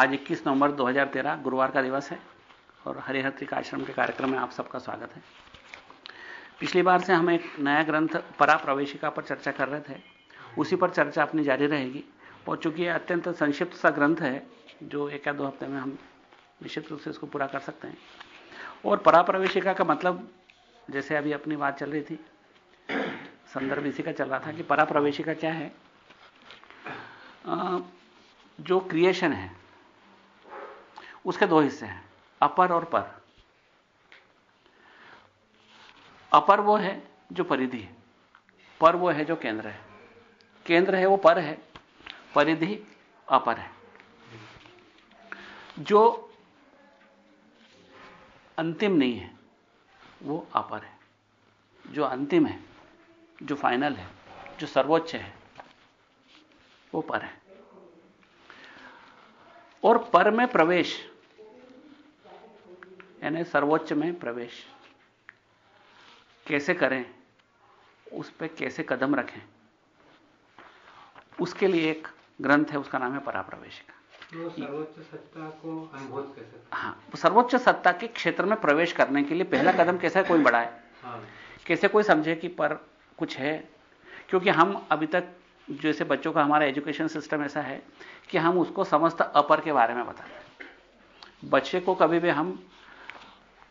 आज 21 नवंबर 2013 गुरुवार का दिवस है और हरिहत्रिक आश्रम के कार्यक्रम में आप सबका स्वागत है। पिछली बार से हम एक नया ग्रंथ परा प्रवेशिका पर चर्चा कर रहे थे। उसी पर चर्चा अपनी जारी रहेगी। और चूँकि यह अत्यंत संक्षिप्त सा ग्रंथ है जो एक या दो हफ़्ते में हम निश्चित रूप से इसको पूरा कर सकते हैं। और परा प्रवेशिका का मतलब जैसे अभी अपनी बात चल रही थी संदर्भ इसी का चल रहा था कि परा प्रवेशिका क्या है। आ, जो क्रिएशन है उसके दो हिस्से हैं, अपर और पर। अपर वो है जो परिधि है, पर वो है जो केंद्र है। केंद्र है, वो पर है, परिधि अपर है। जो अंतिम नहीं है, वो अपर है। जो अंतिम है, जो फाइनल है, जो सर्वोच्च है, वो पर है। और पर में प्रवेश यानी सर्वोच्च में प्रवेश। कैसे करें? उस पर कैसे कदम रखें? उसके लिए एक ग्रंथ है उसका नाम है पराप्रवेशिका। सर्वोच्च सत्ता को अनुभव कैसे हाँ। सर्वोच्च सत्ता के क्षेत्र में प्रवेश करने के लिए पहला कदम कैसे कोई बढ़ाए हाँ। कैसे कोई समझे कि पर कुछ है? क्योंकि हम अभी तक जैसे बच्चों का हमारा एजुकेशन सिस्टम ऐसा है कि हम उसको समस्त अपर के बारे में बताते हैं। बच्चे को कभी भी हम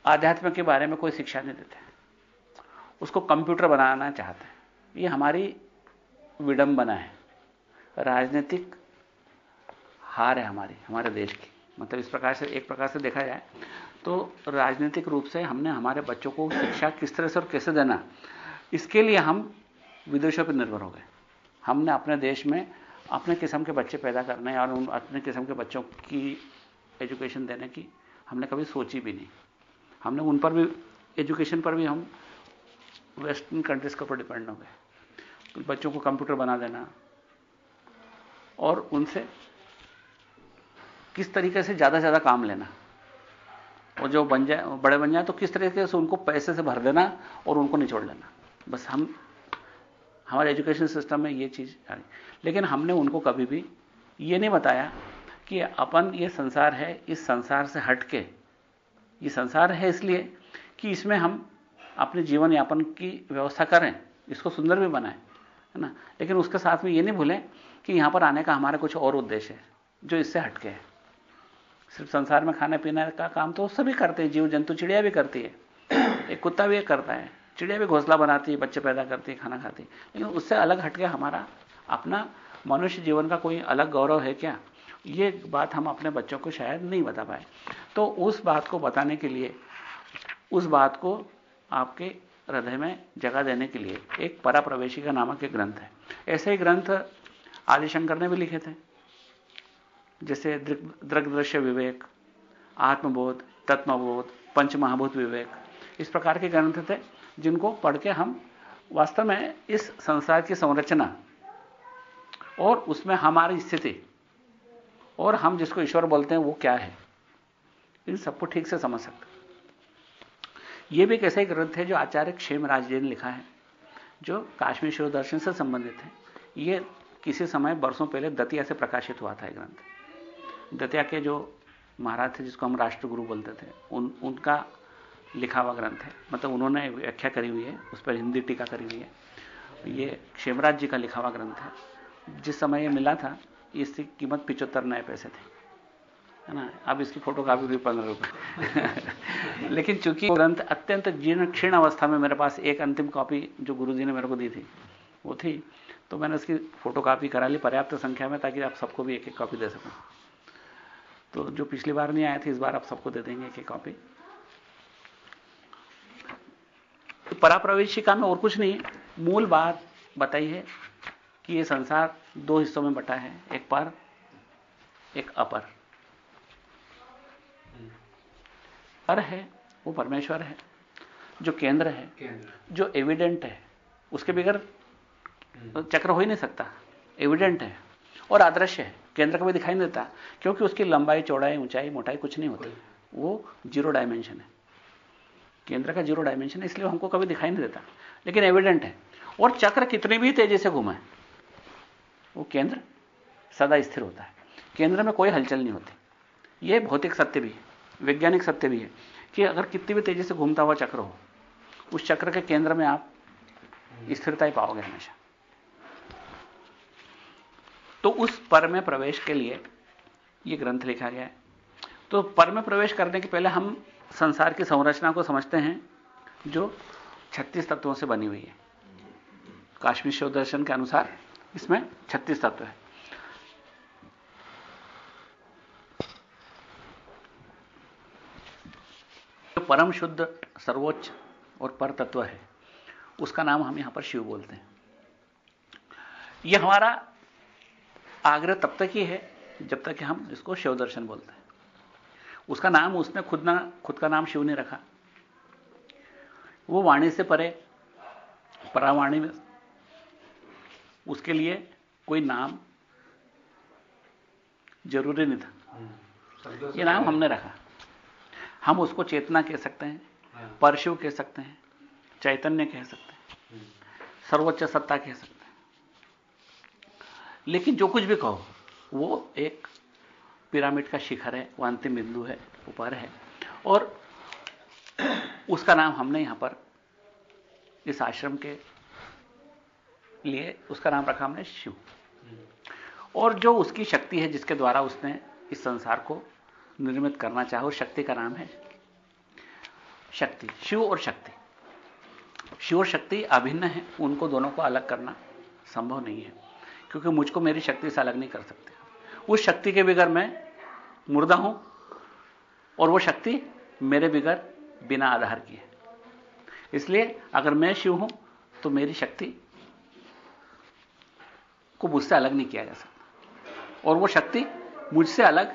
आध्यात्म के बारे में कोई शिक्षा नहीं देते। उसको कंप्यूटर बनाना चाहते हैं। ये हमारी विडंबना है। राजनीतिक हार है हमारी, हमारे देश की। मतलब इस प्रकार से, एक प्रकार से देखा जाए तो राजनीतिक रूप से हमने हमारे बच्चों को शिक्षा किस तरह से और कैसे देना, इसके लिए हम विदेशों पर निर्भर हो गए। हमने अपने देश में अपने किस्म के बच्चे पैदा करने और उन अपने किस्म के बच्चों की एजुकेशन देने की हमने कभी सोची भी नहीं। हमने उन पर भी एजुकेशन पर भी हम वेस्टर्न कंट्रीज़ के ऊपर डिपेंड हो गए। तो बच्चों को कंप्यूटर बना देना और उनसे किस तरीके से ज़्यादा से ज़्यादा काम लेना। और जो बन जाए, बड़े बन जाए तो किस तरीके से उनको पैसे से भर देना और उनको निचोड़ लेना। बस हम, हमारे एजुकेशन सिस्टम में ये चीज़ आ रही। लेकिन हमने उनको कभी भी ये नहीं बताया कि अपन ये संसार है, इस संसार से हटके ये संसार है इसलिए कि इसमें हम अपने जीवन यापन की व्यवस्था करें, इसको सुंदर भी बनाएँ, है ना? लेकिन उसके साथ में ये नहीं भूलें कि यहाँ पर आने का हमारा कुछ और उद्देश्य है, जो इससे हटके है। सिर्फ़ संसार में खाने पीने का काम तो सभी करते हैं जीव जंतु चिड़िया भी करती है, एक कुत्ता भी करता है, चिड़िया भी घोसला बनाती है, बच्चे पैदा करती है, खाना खाती है। लेकिन उससे अलग हटके हमारा अपना मनुष्य जीवन का कोई अलग गौरव है क्या? ये बात हम अपने बच्चों को शायद नहीं बता पाए। तो उस बात को बताने के लिए, उस बात को आपके हृदय में जगह देने के लिए एक परा का नामक एक ग्रंथ है। ऐसे ही ग्रंथ आदिशंकर ने भी लिखे थे। जैसे दृग दृश्य विवेक, आत्मबोध, तत्वबोध, पंचमहाभूत विवेक, इस प्रकार के ग्रंथ थे जिनको पढ़ के हम वास्तव में इस संसार की संरचना और उसमें हमारी स्थिति और हम जिसको ईश्वर बोलते हैं, वो क्या है? इन सबको ठीक से समझ सकते ये भी एक ऐसा ग्रंथ है जो आचार्य क्षेमराज जी ने लिखा है, जो काश्मीर शिव दर्शन से संबंधित है। ये किसी समय बरसों पहले दतिया से प्रकाशित हुआ था ग्रंथ। दतिया के जो महाराज थे, जिसको हम राष्ट्रगुरु बोलते थे, उन, उनका लिखा हुआ ग्रंथ है। मतलब उन्होंने व्याख्या करी हुई है, उस पर हिंदी टीका करी हुई है। ये क्षेमराज जी का लिखा हुआ ग्रंथ है। जिस समय ये मिला था इसकी कीमत पिचहत्तर नए पैसे थे। है ना? अब इसकी फ़ोटो कापी हुई पंद्रह रुपए लेकिन चूँकि ग्रंथ अत्यंत जीर्ण क्षीण अवस्था में मेरे पास एक अंतिम कॉपी जो गुरुजी ने मेरे को दी थी, वो थी तो मैंने उसकी फ़ोटो कापी करा ली पर्याप्त संख्या में ताकि आप सबको भी एक एक कॉपी दे सकूँ। तो जो पिछली बार नहीं आए थे, इस बार आप सबको दे देंगे एक एक कॉपी। तो पराप्रवेशिका में और कुछ नहीं, मूल बात बताई है कि यह संसार दो हिस्सों में बटा है एक पर एक अपर। पर है वो परमेश्वर है जो केंद्र है केंद्र। जो एविडेंट है उसके बगैर चक्र हो ही नहीं सकता। एविडेंट है और आदर्श है केंद्र कभी दिखाई नहीं देता क्योंकि उसकी लंबाई चौड़ाई ऊंचाई मोटाई कुछ नहीं होती। वो ज़ीरो डायमेंशन है। केंद्र का ज़ीरो डायमेंशन है इसलिए हमको कभी दिखाई नहीं देता। लेकिन एविडेंट है। और चक्र कितनी भी तेज़ी से घूमे वो केंद्र सदा स्थिर होता है। केंद्र में कोई हलचल नहीं होती। यह भौतिक सत्य भी है, वैज्ञानिक सत्य भी है कि अगर कितनी भी तेज़ी से घूमता हुआ चक्र हो, उस चक्र के केंद्र में आप स्थिरता ही पाओगे हमेशा। तो उस पर में प्रवेश के लिए यह ग्रंथ लिखा गया है। तो पर में प्रवेश करने के पहले हम संसार की संरचना को समझते हैं, जो 36 तत्वों से बनी हुई है। काश्मीर शिव दर्शन के अनुसार इसमें 36 तत्व है। जो परम शुद्ध, सर्वोच्च और पर तत्व है, उसका नाम हम यहाँ पर शिव बोलते हैं। यह हमारा आग्रह तब तक ही है, जब तक हम इसको शिव दर्शन बोलते हैं। उसका नाम उसने खुद ना, खुद का नाम शिव ने रखा। वो वाणी से परे, परावाणी में उसके लिए कोई नाम ज़रूरी नहीं था। ये नाम हमने रखा। हम उसको चेतना कह सकते हैं। परशु कह सकते हैं चैतन्य कह सकते हैं सर्वोच्च सत्ता कह सकते हैं। लेकिन जो कुछ भी कहो वो एक पिरामिड का शिखर है वो अंतिम बिंदु है ऊपर है। और उसका नाम हमने यहाँ पर इस आश्रम के लिए उसका नाम रखा हमने शिव। और जो उसकी शक्ति है जिसके द्वारा उसने इस संसार को निर्मित करना चाहे शक्ति का नाम है शक्ति, शिव और शक्ति। शिव और शक्ति अभिन्न है, उनको दोनों को अलग करना संभव नहीं है, क्योंकि मुझको मेरी शक्ति से अलग नहीं कर सकते। उस शक्ति के बिगर मैं मुर्दा हूँ, और वो शक्ति मेरे बिगर बिना आधार की है इसलिए अगर मैं शिव हूँ तो मेरी शक्ति को मुझसे अलग नहीं किया जा सकता। और वो शक्ति मुझसे अलग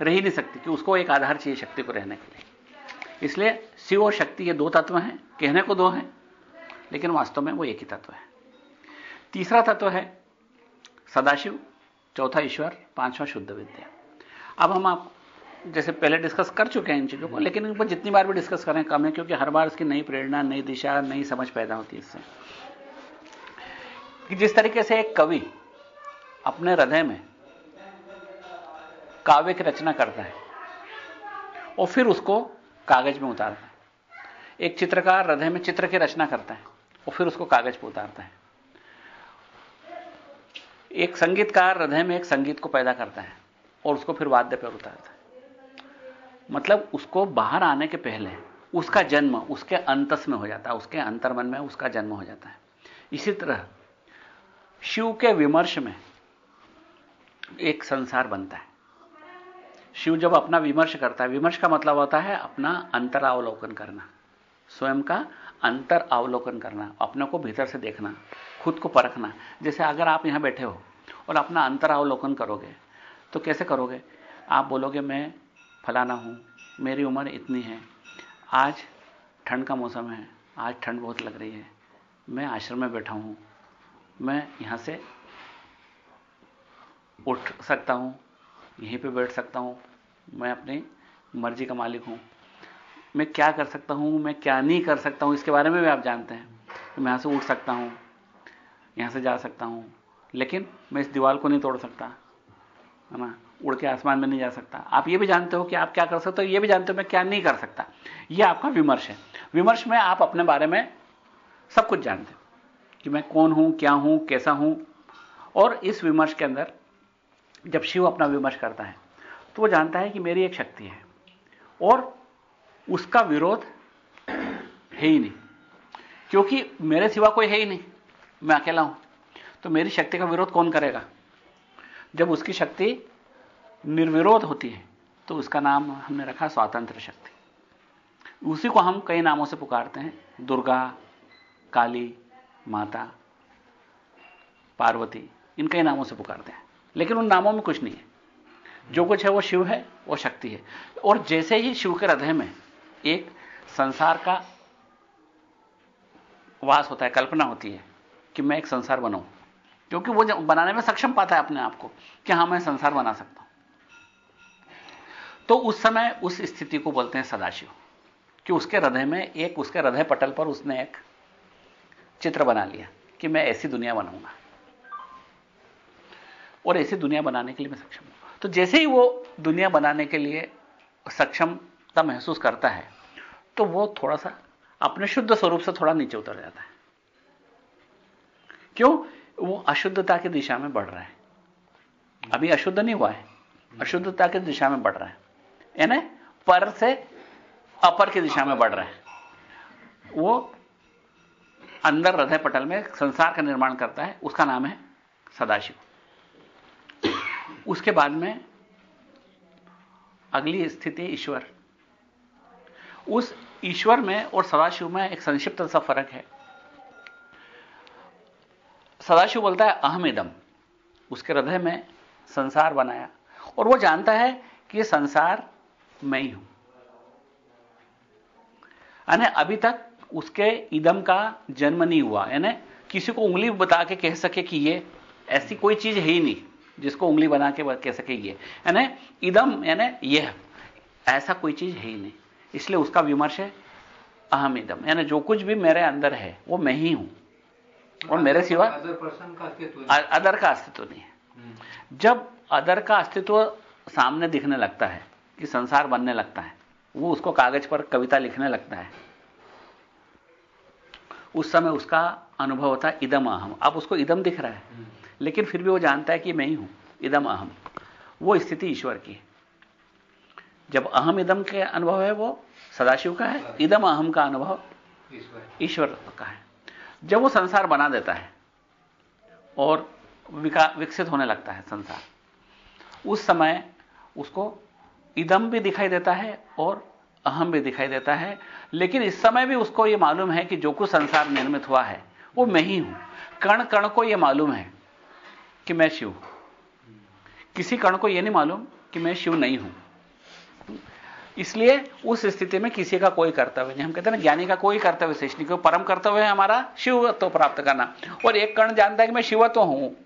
रह नहीं सकती, कि उसको एक आधार चाहिए शक्ति को रहने के लिए। इसलिए शिव और शक्ति ये दो तत्व हैं, कहने को दो हैं, लेकिन वास्तव में वो एक ही तत्व है। तीसरा तत्व है सदाशिव, चौथा ईश्वर, पांचवा शुद्ध विद्या। अब हम आप जैसे पहले डिस्कस कर चुके हैं इन चीज़ों को, लेकिन इन पर जितनी बार भी डिस्कस करें कम है, क्योंकि हर बार इसकी नई प्रेरणा, नई दिशा, नई समझ पैदा होती है इससे। कि जिस तरीके से एक कवि अपने हृदय में काव्य की रचना करता है, और फिर उसको कागज़ में उतारता है। एक चित्रकार हृदय में चित्र की रचना करता है, और फिर उसको कागज़ पर उतारता है। एक संगीतकार हृदय में एक संगीत को पैदा करता है, और उसको फिर वाद्य पर उतारता है। मतलब उसको बाहर आने के पहले उसका जन्म उसके अंतस में हो जाता है, उसके अंतर्मन में उसका जन्म हो जाता है। इसी तरह शिव के विमर्श में एक संसार बनता है। शिव जब अपना विमर्श करता है, विमर्श का मतलब होता है अपना अंतरावलोकन करना, स्वयं का अंतर अवलोकन करना, अपने को भीतर से देखना, खुद को परखना। जैसे अगर आप यहाँ बैठे हो और अपना अंतरावलोकन करोगे तो कैसे करोगे? आप बोलोगे, मैं फलाना हूँ, मेरी उम्र इतनी है, आज ठंड का मौसम है, आज ठंड बहुत लग रही है, मैं आश्रम में बैठा हूँ मैं यहाँ से उठ सकता हूँ, यहीं पे बैठ सकता हूँ, मैं अपनी मर्ज़ी का मालिक हूँ। मैं क्या कर सकता हूँ, मैं क्या नहीं कर सकता हूँ, इसके बारे में भी आप जानते हैं। मैं यहाँ से उठ सकता हूँ, यहाँ से जा सकता हूँ, लेकिन मैं इस दीवार को नहीं तोड़ सकता, है ना? उड़ के आसमान में नहीं जा सकता। आप ये भी जानते हो कि आप क्या कर सकते हो ये भी जानते हो मैं क्या नहीं कर सकता। ये आपका विमर्श है। विमर्श में आप अपने बारे में सब कुछ जानते हो। कि मैं कौन हूँ, क्या हूँ, कैसा हूँ। और इस विमर्श के अंदर, जब शिव अपना विमर्श करता है तो वो जानता है कि मेरी एक शक्ति है। और उसका विरोध है ही नहीं। क्योंकि मेरे सिवा कोई है ही नहीं, मैं अकेला हूँ। तो मेरी शक्ति का विरोध कौन करेगा? जब उसकी शक्ति निर्विरोध होती है तो उसका नाम हमने रखा स्वातंत्र शक्ति। उसी को हम कई नामों से पुकारते हैं, दुर्गा, काली माता, पार्वती इन कई नामों से पुकारते हैं। लेकिन उन नामों में कुछ नहीं है। जो कुछ है वो शिव है, वो शक्ति है। और जैसे ही शिव के हृदय में एक संसार का वास होता है, कल्पना होती है कि मैं एक संसार बनाऊँ, क्योंकि वो बनाने में सक्षम पाता है अपने आप को कि हाँ, मैं संसार बना सकता हूँ। तो उस समय उस स्थिति को बोलते हैं सदाशिव, कि उसके हृदय में एक, उसके हृदय पटल पर उसने एक चित्र बना लिया कि मैं ऐसी दुनिया बनाऊँगा और ऐसी दुनिया बनाने के लिए मैं सक्षम हूँ। तो जैसे ही वो दुनिया बनाने के लिए सक्षमता महसूस करता है तो वो थोड़ा सा अपने शुद्ध स्वरूप से थोड़ा नीचे उतर जाता है। क्यों? वो अशुद्धता की दिशा में बढ़ रहा है। अभी अशुद्ध नहीं हुआ है। अशुद्धता की दिशा में बढ़ रहा है। यानी पर से अपर की दिशा में बढ़ रहा है। वो अंदर हृदय पटल में संसार का निर्माण करता है, उसका नाम है सदाशिव। उसके बाद में अगली स्थिति ईश्वर। उस ईश्वर में और सदाशिव में एक संक्षिप्त सा फ़र्क है। सदाशिव बोलता है, अहम इदम। उसके हृदय में संसार बनाया। और वो जानता है कि ये संसार मैं ही हूँ। यानी अभी तक उसके इदम का जन्म नहीं हुआ यानी किसी को उंगली बता के कह सके कि ये ऐसी कोई चीज़ है ही नहीं जिसको उंगली बना के कह सके ये। यानी इदम यानी यह ऐसा कोई चीज़ है ही नहीं। इसलिए उसका विमर्श है अहम इदम। यानी जो कुछ भी मेरे अंदर है वो मैं ही हूँ। और मेरे सिवा अदर का अस्तित्व नहीं है। हम्म। जब अदर का अस्तित्व सामने दिखने लगता है कि संसार बनने लगता है वो उसको कागज़ पर कविता लिखने लगता है। उस समय उसका अनुभव होता है इदम अहम। अब उसको इदम दिख रहा है। लेकिन फिर भी वो जानता है कि मैं ही हूँ, इदम अहम। वो स्थिति ईश्वर की है। जब अहम इदम के अनुभव है, वो सदाशिव का है, इदम अहम का अनुभव ईश्वर का है। जब वो संसार बना देता है और विकसित होने लगता है संसार, उस समय उसको इदम भी दिखाई देता है और अहम भी दिखाई देता है, लेकिन इस समय भी उसको यह मालूम है कि जो कुछ संसार निर्मित हुआ है, वो मैं ही हूँ। कण कण को यह मालूम है कि मैं शिव किसी कण को यह नहीं मालूम कि मैं शिव नहीं हूँ। इसलिए उस स्थिति में किसी का कोई कर्तव्य नहीं। हम कहते हैं ना, ज्ञानी का कोई कर्तव्य शेष नहीं, क्योंकि परम कर्तव्य है हमारा शिवत्व प्राप्त करना। और एक कण जानता है कि मैं शिवत्व हूँ।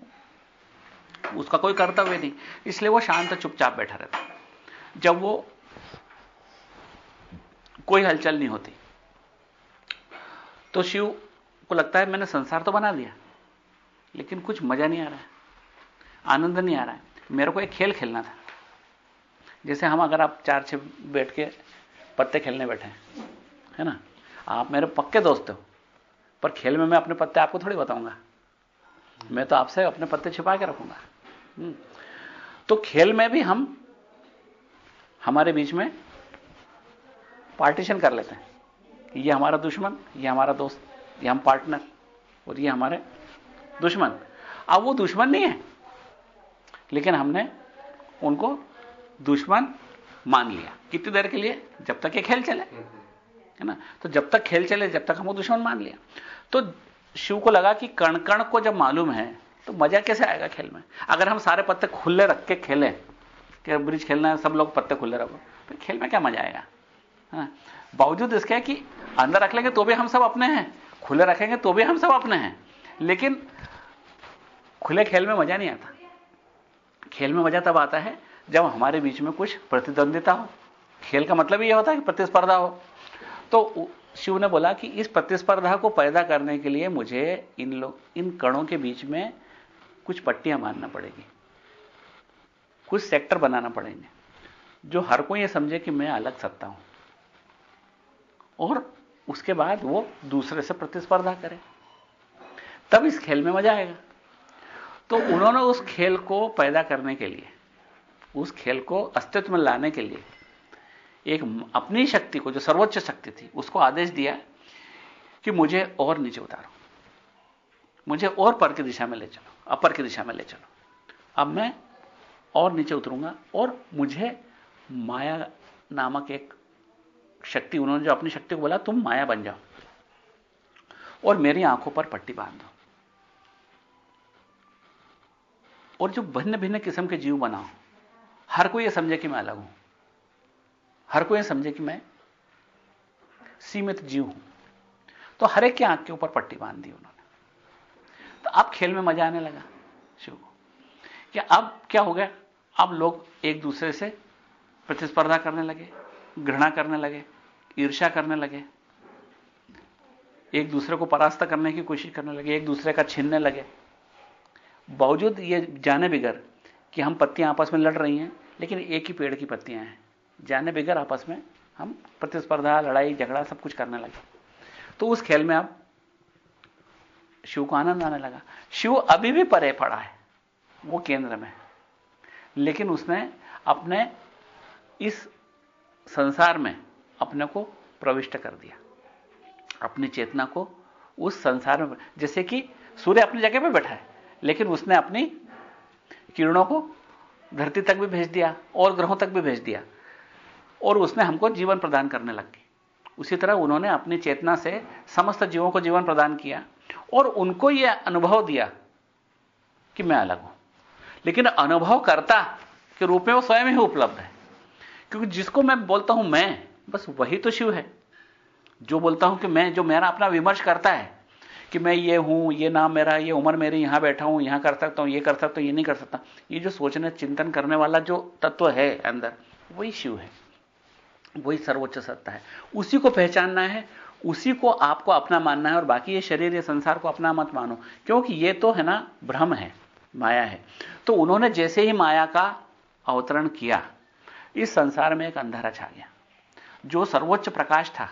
उसका कोई कर्तव्य नहीं। इसलिए वो शांत चुपचाप बैठा रहता जब वो कोई हलचल नहीं होती। तो शिव को लगता है मैंने संसार तो बना दिया लेकिन कुछ मज़ा नहीं आ रहा है, आनंद नहीं आ रहा है। मेरे को एक खेल खेलना था। जैसे हम अगर आप चार छह बैठ के पत्ते खेलने बैठे हैं, है ना? आप मेरे पक्के दोस्त हो, पर खेल में मैं अपने पत्ते आपको थोड़ी बताऊँगा। मैं तो आपसे अपने पत्ते छिपा के रखूँगा। हम्म। तो खेल में भी हम, हमारे बीच में पार्टीशन कर लेते हैं। ये हमारा दुश्मन, ये हमारा दोस्त, ये हम पार्टनर और ये हमारे दुश्मन। अब वो दुश्मन नहीं है, लेकिन हमने उनको दुश्मन मान लिया। कितनी देर के लिए? जब तक ये खेल चले, है ना? तो जब तक खेल चले, जब तक हम वो दुश्मन मान लिया। तो शिव को लगा कि कण कण को जब मालूम है तो मज़ा कैसे आएगा खेल में? अगर हम सारे पत्ते खुले रख के खेलें, कि ब्रिज खेलना है, सब लोग पत्ते खुले रखो तो खेल में क्या मज़ा आएगा? बावजूद इसके कि अंदर रख लेंगे तो भी हम सब अपने हैं, खुले रखेंगे तो भी हम सब अपने हैं। लेकिन खुले खेल में मज़ा नहीं आता। खेल में मज़ा तब आता है जब हमारे बीच में कुछ प्रतिद्वंदिता हो। खेल का मतलब यह होता है कि प्रतिस्पर्धा हो। तो शिव ने बोला कि इस प्रतिस्पर्धा को पैदा करने के लिए मुझे इन लोग इन कणों के बीच में कुछ पट्टियाँ मारना पड़ेगी। कुछ सेक्टर बनाना पड़ेंगे। जो हर कोई यह समझे कि मैं अलग सत्ता हूँ। और उसके बाद वो दूसरे से प्रतिस्पर्धा करे। तब इस खेल में मज़ा आएगा। तो उन्होंने उस खेल को पैदा करने के लिए, उस खेल को अस्तित्व में लाने के लिए एक अपनी शक्ति को, जो सर्वोच्च शक्ति थी, उसको आदेश दिया कि मुझे और नीचे उतारो। मुझे और पर की दिशा में ले चलो, अपर की दिशा में ले चलो। अब मैं और नीचे उतरूँगा और मुझे माया नामक एक शक्ति, उन्होंने जो अपनी शक्ति को बोला, तुम माया बन जाओ और मेरी आँखों पर पट्टी बाँध दो और जो भिन्न भिन्न किस्म के जीव बनाओ हर कोई यह समझे कि मैं अलग हूँ। हर कोई यह समझे कि मैं सीमित जीव हूँ। तो हर एक की आँख के ऊपर पट्टी बाँध दी उन्होंने। तो अब खेल में मज़ा आने लगा शिव को। क्या अब क्या हो गया? अब लोग एक दूसरे से प्रतिस्पर्धा करने लगे। घृणा करने लगे, ईर्ष्या करने लगे, एक दूसरे को परास्त करने की कोशिश करने लगे, एक दूसरे का छीनने लगे। बावजूद ये जाने बिगर कि हम पत्तियाँ आपस में लड़ रही हैं, लेकिन एक ही पेड़ की पत्तियाँ हैं, जाने बिगर आपस में हम प्रतिस्पर्धा, लड़ाई, झगड़ा सब कुछ करने लगे। तो उस खेल में अब शिव को आनंद आने लगा। शिव अभी भी परे पड़ा है, वो केंद्र में। लेकिन उसने अपने इस संसार में अपने को प्रविष्ट कर दिया। अपनी चेतना को उस संसार में, जैसे कि सूर्य अपनी जगह पे बैठा है, लेकिन उसने अपनी किरणों को धरती तक भी भेज दिया और ग्रहों तक भी भेज दिया और उसने हमको जीवन प्रदान करने लग गई। उसी तरह उन्होंने अपनी चेतना से समस्त जीवों को जीवन प्रदान किया और उनको यह अनुभव दिया कि मैं अलग हूँ। लेकिन अनुभव करता के रूप में वो स्वयं ही उपलब्ध है। क्योंकि जिसको मैं बोलता हूँ मैं, बस वही तो शिव है। जो बोलता हूँ कि मैं, जो मेरा अपना विमर्श करता है कि मैं ये हूँ, ये नाम मेरा, ये उम्र मेरी, यहाँ बैठा हूँ, यहाँ कर सकता हूँ, ये कर सकता हूँ, ये नहीं कर सकता, ये जो सोचने, चिंतन करने वाला जो तत्व है अंदर, वही शिव है। वही सर्वोच्च सत्ता है। उसी को पहचानना है, उसी को आपको अपना मानना है और बाकी ये शरीर, ये संसार को अपना मत मानो, क्योंकि ये तो है ना भ्रम है, माया है। तो उन्होंने जैसे ही माया का अवतरण किया इस संसार में एक अंधारा छा गया। जो सर्वोच्च प्रकाश था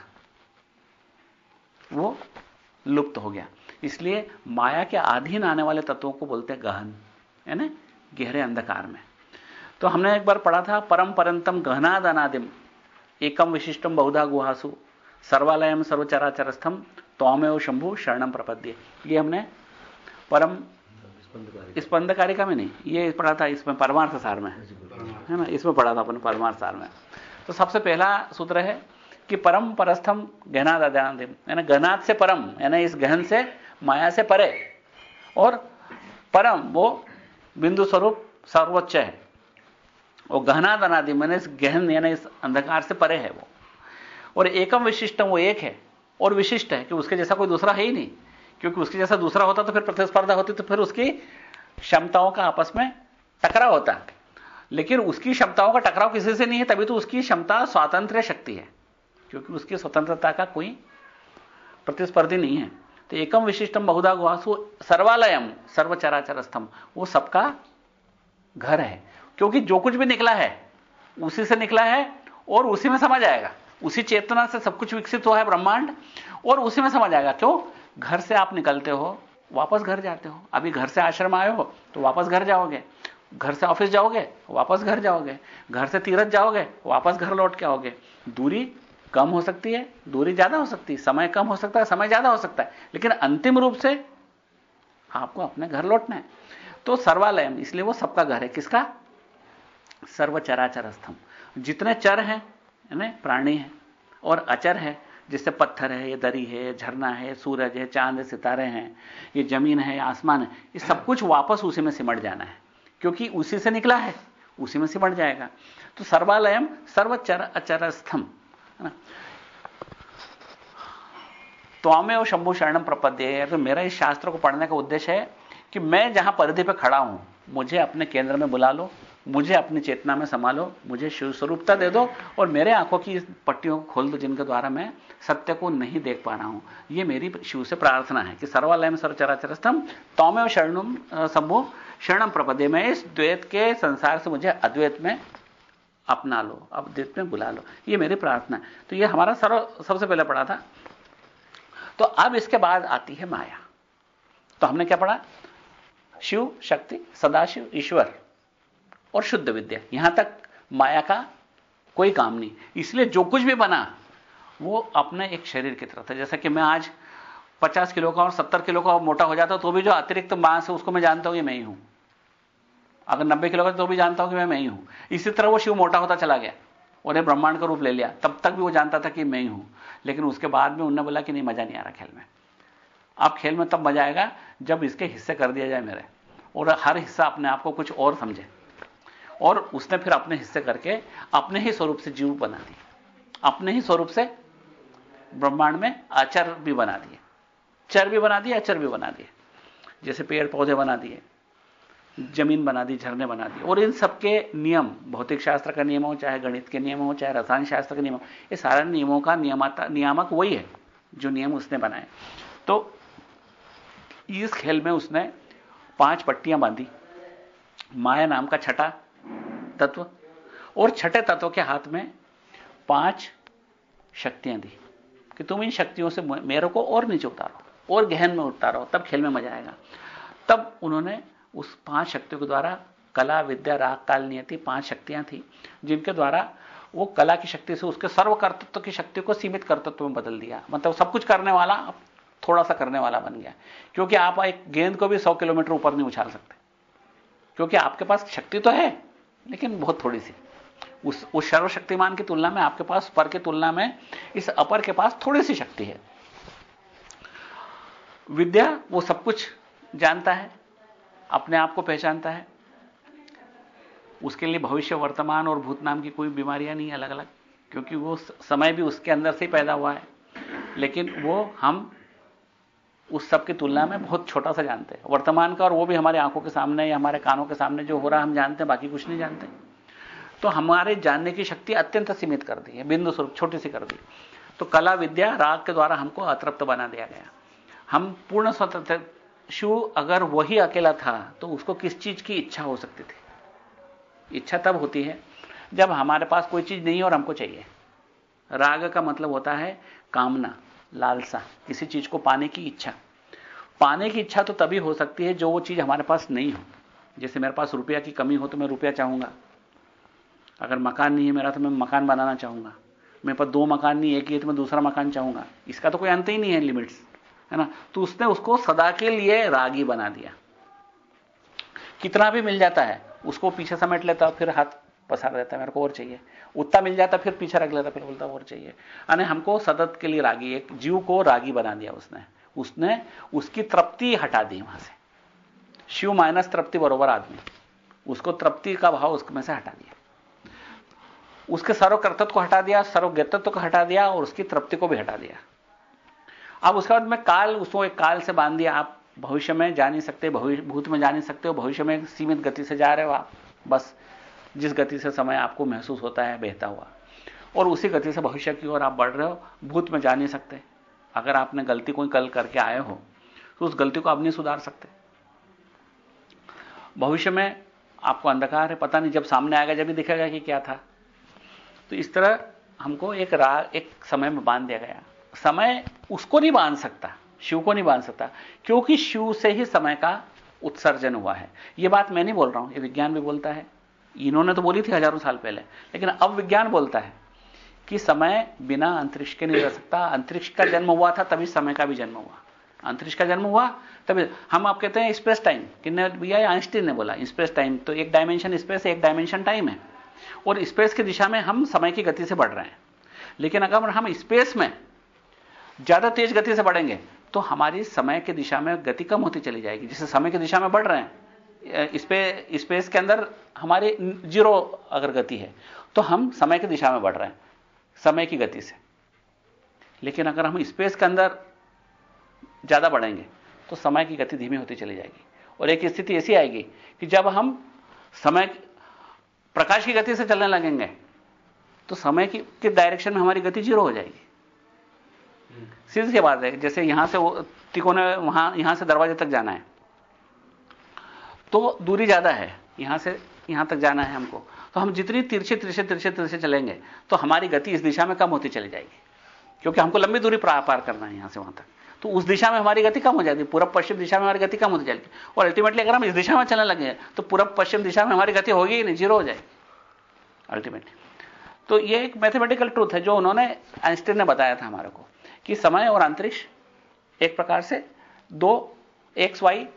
वो लुप्त हो गया। इसलिए माया के अधीन आने वाले तत्वों को बोलते हैं गहन है ना? गहरे अंधकार में। तो हमने एक बार पढ़ा था परम परंतम गहनाद अनादिम एकम विशिष्टम बहुधा गुहासु सर्वालयम सर्वचराचरस्थम तौमेव शंभु शरणम प्रपद्य। ये हमने परम स्पंद कारिका में नहीं ये पढ़ा था इसमें परमार्थ सार में। है ना? इसमें पढ़ा था अपन परमार्थ सार में। तो सबसे पहला सूत्र है कि परम परस्थम गहनाद अध्यान यानी गहनाद से परम, यानी इस गहन से माया से परे। और परम, वो बिंदु स्वरूप सर्वोच्च है। वो गहनाद अनादि मैंने इस गहन, यानी इस अंधकार से परे है वो। और एकम विशिष्टम वो एक है। और विशिष्ट है, कि उसके जैसा कोई दूसरा है ही नहीं। क्योंकि उसके जैसा दूसरा होता तो फिर प्रतिस्पर्धा होती तो फिर उसकी क्षमताओं का आपस में टकराव होता। लेकिन उसकी क्षमताओं का टकराव किसी से नहीं है, तभी तो उसकी क्षमता स्वातंत्र शक्ति है। क्योंकि उसकी स्वतंत्रता का कोई प्रतिस्पर्धी नहीं है। तो एकम विशिष्टम बहुधा गुहासु सर्वालयम सर्वचराचर स्तंभ वो सबका घर है। क्योंकि जो कुछ भी निकला है, उसी से निकला है और उसी में समझ आएगा उसी चेतना से सब कुछ विकसित हुआ है ब्रह्मांड, और उसी में समझ आएगा क्यों? घर से आप निकलते हो, वापस घर जाते हो। अभी घर से आश्रम आए हो तो वापस घर जाओगे। घर से ऑफ़िस जाओगे, वापस घर जाओगे, घर से तीरथ जाओगे, वापस घर लौट के आओगे। दूरी कम हो सकती है, दूरी ज़्यादा हो सकती है, समय कम हो सकता है, समय ज़्यादा हो सकता है, लेकिन अंतिम रूप से आपको अपने घर लौटना है। तो सर्वालयम इसलिए वो सबका घर है, किसका? सर्वचराचर स्तंभ। जितने चर हैं, यानी प्राणी हैं, और अचर है जिससे पत्थर है, ये दरी है, झरना है, सूरज है, चाँद सितारे हैं, ये ज़मीन है, आसमान है, ये सब कुछ वापस उसी में सिमट जाना है। क्योंकि उसी से निकला है, उसी में से बढ़ जाएगा। तो सर्वालयम सर्वचर अचर स्तंभ है ना? और शंभु शरणम प्रपद्य। है तो मेरा इस शास्त्र को पढ़ने का उद्देश्य है कि मैं जहाँ परिधि पर खड़ा हूँ, मुझे अपने केंद्र में बुला लो, मुझे अपनी चेतना में संभालो, मुझे शिव स्वरूपता दे दो और मेरे आँखों की पट्टियों को खोल दो जिनके द्वारा मैं सत्य को नहीं देख पा रहा हूँ। ये मेरी शिव से प्रार्थना है कि सर्वालय में सर्वचराचरस्थम तौमे और शरणुम शंभु शरणम प्रपदे में, इस द्वैत के संसार से मुझे अद्वैत में अपना लो, अद्वैत में बुला लो। ये मेरी प्रार्थना है। तो ये हमारा सर्व, सबसे पहले पढ़ा था। तो अब इसके बाद आती है माया। तो हमने क्या पढ़ा? शिव, शक्ति, सदाशिव, ईश्वर और शुद्ध विद्या। यहाँ तक माया का कोई काम नहीं। इसलिए जो कुछ भी बना, वो अपने एक शरीर की तरह था। जैसा कि मैं आज 50 किलो का और 70 किलो का मोटा हो जाता तो भी जो अतिरिक्त मांस है, उसको मैं जानता हूँ कि मैं ही हूँ। अगर 90 किलो का तो भी जानता हूँ कि मैं मैं ही हूँ। इसी तरह वो शिव मोटा होता चला गया और ब्रह्मांड का रूप ले लिया। तब तक भी वो जानता था कि मैं ही हूँ। लेकिन उसके बाद में उन्होंने बोला कि नहीं, मज़ा नहीं आ रहा खेल में। अब खेल में तब मज़ा आएगा जब इसके हिस्से कर दिया जाए मेरे। और हर हिस्सा अपने आप को कुछ और समझे। और उसने फिर अपने हिस्से करके अपने ही स्वरूप से जीव बना दिए अपने ही स्वरूप से ब्रह्मांड में अचर भी बना दिए। चर भी बना दिया, अचर भी बना दिए जैसे पेड़ पौधे बना दिए, ज़मीन बना दी, झरने बना दिए। और इन सबके नियम, भौतिक शास्त्र का नियम हो, चाहे गणित के नियम हो, चाहे रसायन शास्त्र के नियम हो, ये सारे नियमों का नियमाता, नियामक वही है, जो नियम उसने बनाए। तो इस खेल में उसने पाँच पट्टियाँ बांधी। माया नाम का छठा तत्व और छठे तत्व के हाथ में पाँच शक्तियाँ दी कि तुम इन शक्तियों से मेरे को और नीचे उतारो। और गहन में उठता रहो, तब खेल में मज़ा आएगा। तब उन्होंने उस पाँच शक्तियों के द्वारा, कला, विद्या, राग, काल, नियति, पाँच शक्तियाँ थी, जिनके द्वारा वो कला की शक्ति से उसके सर्व कर्तृत्व की शक्ति को सीमित कर्तृत्व में बदल दिया। मतलब सब कुछ करने वाला अब थोड़ा सा करने वाला बन गया। क्योंकि आप एक गेंद को भी सौ किलोमीटर ऊपर नहीं उछाल सकते। क्योंकि आपके पास शक्ति तो है, लेकिन बहुत थोड़ी सी। उस उस सर्वशक्तिमान की तुलना में, आपके पास पर की तुलना में इस अपर के पास थोड़ी सी शक्ति है। विद्या वो सब कुछ जानता है, अपने आप को पहचानता है। उसके लिए भविष्य वर्तमान और भूत नाम की कोई बीमारियाँ नहीं अलग अलग क्योंकि वो समय भी उसके अंदर से ही पैदा हुआ है। लेकिन वो हम उस सब की तुलना में बहुत छोटा सा जानते हैं। वर्तमान का और वो भी हमारे आँखों के सामने या हमारे कानों के सामने जो हो रहा है, हम जानते हैं, बाकी कुछ नहीं जानते। तो हमारे जानने की शक्ति अत्यंत सीमित कर दी है, बिंदु स्वरूप, छोटी सी कर दी तो कला विद्या राग के द्वारा हमको अतृप्त बना दिया गया। हम पूर्ण स्वतंत्र, शिव अगर वही अकेला था तो उसको किस चीज़ की इच्छा हो सकती थी? इच्छा तब होती है जब हमारे पास कोई चीज़ नहीं और हमको चाहिए। राग का मतलब होता है कामना, लालसा, किसी चीज़ को पाने की इच्छा। पाने की इच्छा तो तभी हो सकती है जो वो चीज़ हमारे पास नहीं हो। जैसे मेरे पास रुपया की कमी हो तो मैं रुपया चाहूँगा। अगर मकान नहीं है मेरा तो मैं मकान बनाना चाहूँगा। मेरे पास दो मकान नहीं, एक ही है तो मैं दूसरा मकान चाहूँगा। इसका तो कोई अंत ही नहीं है लिमिट्स है ना? तो उसने उसको सदा के लिए रागी बना दिया। कितना भी मिल जाता है, उसको पीछे समेट लेता, फिर हाथ पसार देता है, मेरे को और चाहिए। उतना मिल जाता, फिर पीछे रख लेता, फिर बोलता, और चाहिए। यानी हमको सदत के लिए रागी, एक जीव को रागी बना दिया उसने। उसने, उसकी तृप्ति हटा दी वहाँ से। शिव माइनस तृप्ति, बरोबर आदमी। उसको तृप्ति का भाव उसमें से हटा दिया। उसके सर्व कर्तत्व को हटा दिया सर्व गतत्व को हटा दिया, और उसकी तृप्ति को भी हटा दिया। अब उसके बाद में काल, उसको एक काल से बाँध दिया। आप भविष्य में जा नहीं सकते भूत में जा नहीं सकते हो, भविष्य में सीमित गति से जा रहे हो आप। बस जिस गति से समय आपको महसूस होता है, बहता हुआ। और उसी गति से भविष्य की ओर आप बढ़ रहे हो, भूत में जा नहीं सकते। अगर आपने गलती कोई कल करके आए हो तो उस गलती को आप नहीं सुधार सकते। भविष्य में आपको अंधकार है, पता नहीं, जब सामने आएगा, जब भी दिखेगा कि क्या था। तो इस तरह हमको एक राग एक समय में बाँध दिया गया। समय उसको नहीं बाँध सकता, शिव को नहीं बाँध सकता, क्योंकि शिव से ही समय का उत्सर्जन हुआ है। यह बात मैं नहीं बोल रहा हूँ यह विज्ञान भी बोलता है। इन्होंने तो बोली थी हज़ारों साल पहले, लेकिन अब विज्ञान बोलता है कि समय बिना अंतरिक्ष के नहीं रह सकता। अंतरिक्ष का जन्म हुआ था, तभी समय का भी जन्म हुआ। अंतरिक्ष का जन्म हुआ, तभी हम आप कहते हैं स्पेस टाइम किन्ने भैया आइंस्टीन ने बोला स्पेस टाइम तो एक डायमेंशन स्पेस एक डायमेंशन टाइम है। और स्पेस की दिशा में हम समय की गति से बढ़ रहे हैं। लेकिन अगर हम स्पेस में ज़्यादा तेज गति से बढ़ेंगे तो हमारी समय की दिशा में गति कम होती चली जाएगी जिससे समय की दिशा में बढ़ रहे हैं। स्पे, स्पेस के अंदर हमारी ज़ीरो अगर गति है तो हम समय की दिशा में बढ़ रहे हैं समय की गति से। लेकिन अगर हम स्पेस के अंदर ज़्यादा बढ़ेंगे तो समय की गति धीमी होती चली जाएगी। और एक स्थिति ऐसी आएगी कि जब हम समय प्रकाश की गति से चलने लगेंगे तो समय के डायरेक्शन में हमारी गति ज़ीरो हो जाएगी। सीधी सी बात है, जैसे यहाँ से तिकोने वहाँ, यहाँ से दरवाजे तक जाना है। तो दूरी ज़्यादा है, यहाँ से, यहाँ तक जाना है हमको। तो हम जितनी तिरछे तिरछे तिरछे तिरछे चलेंगे तो हमारी गति इस दिशा में कम होती चली जाएगी। क्योंकि हमको लंबी दूरी पार करना है यहाँ से वहाँ तक। तो उस दिशा में हमारी गति कम हो जाती है पश्चिम दिशा में हमारी गति कम होती जाएगी। और अल्टीमेटली अगर हम इस दिशा में चलने लगे तो पूर्व पश्चिम दिशा में हमारी गति होगी ही नहीं ज़ीरो हो जाएगी अल्टीमेटली तो ये एक मैथमेटिकल ट्रूथ है, जो उन्होंने आइंस्टीन ने बताया था हमारे को। कि समय और अंतरिक्ष एक प्रकार से दो एक्स वाई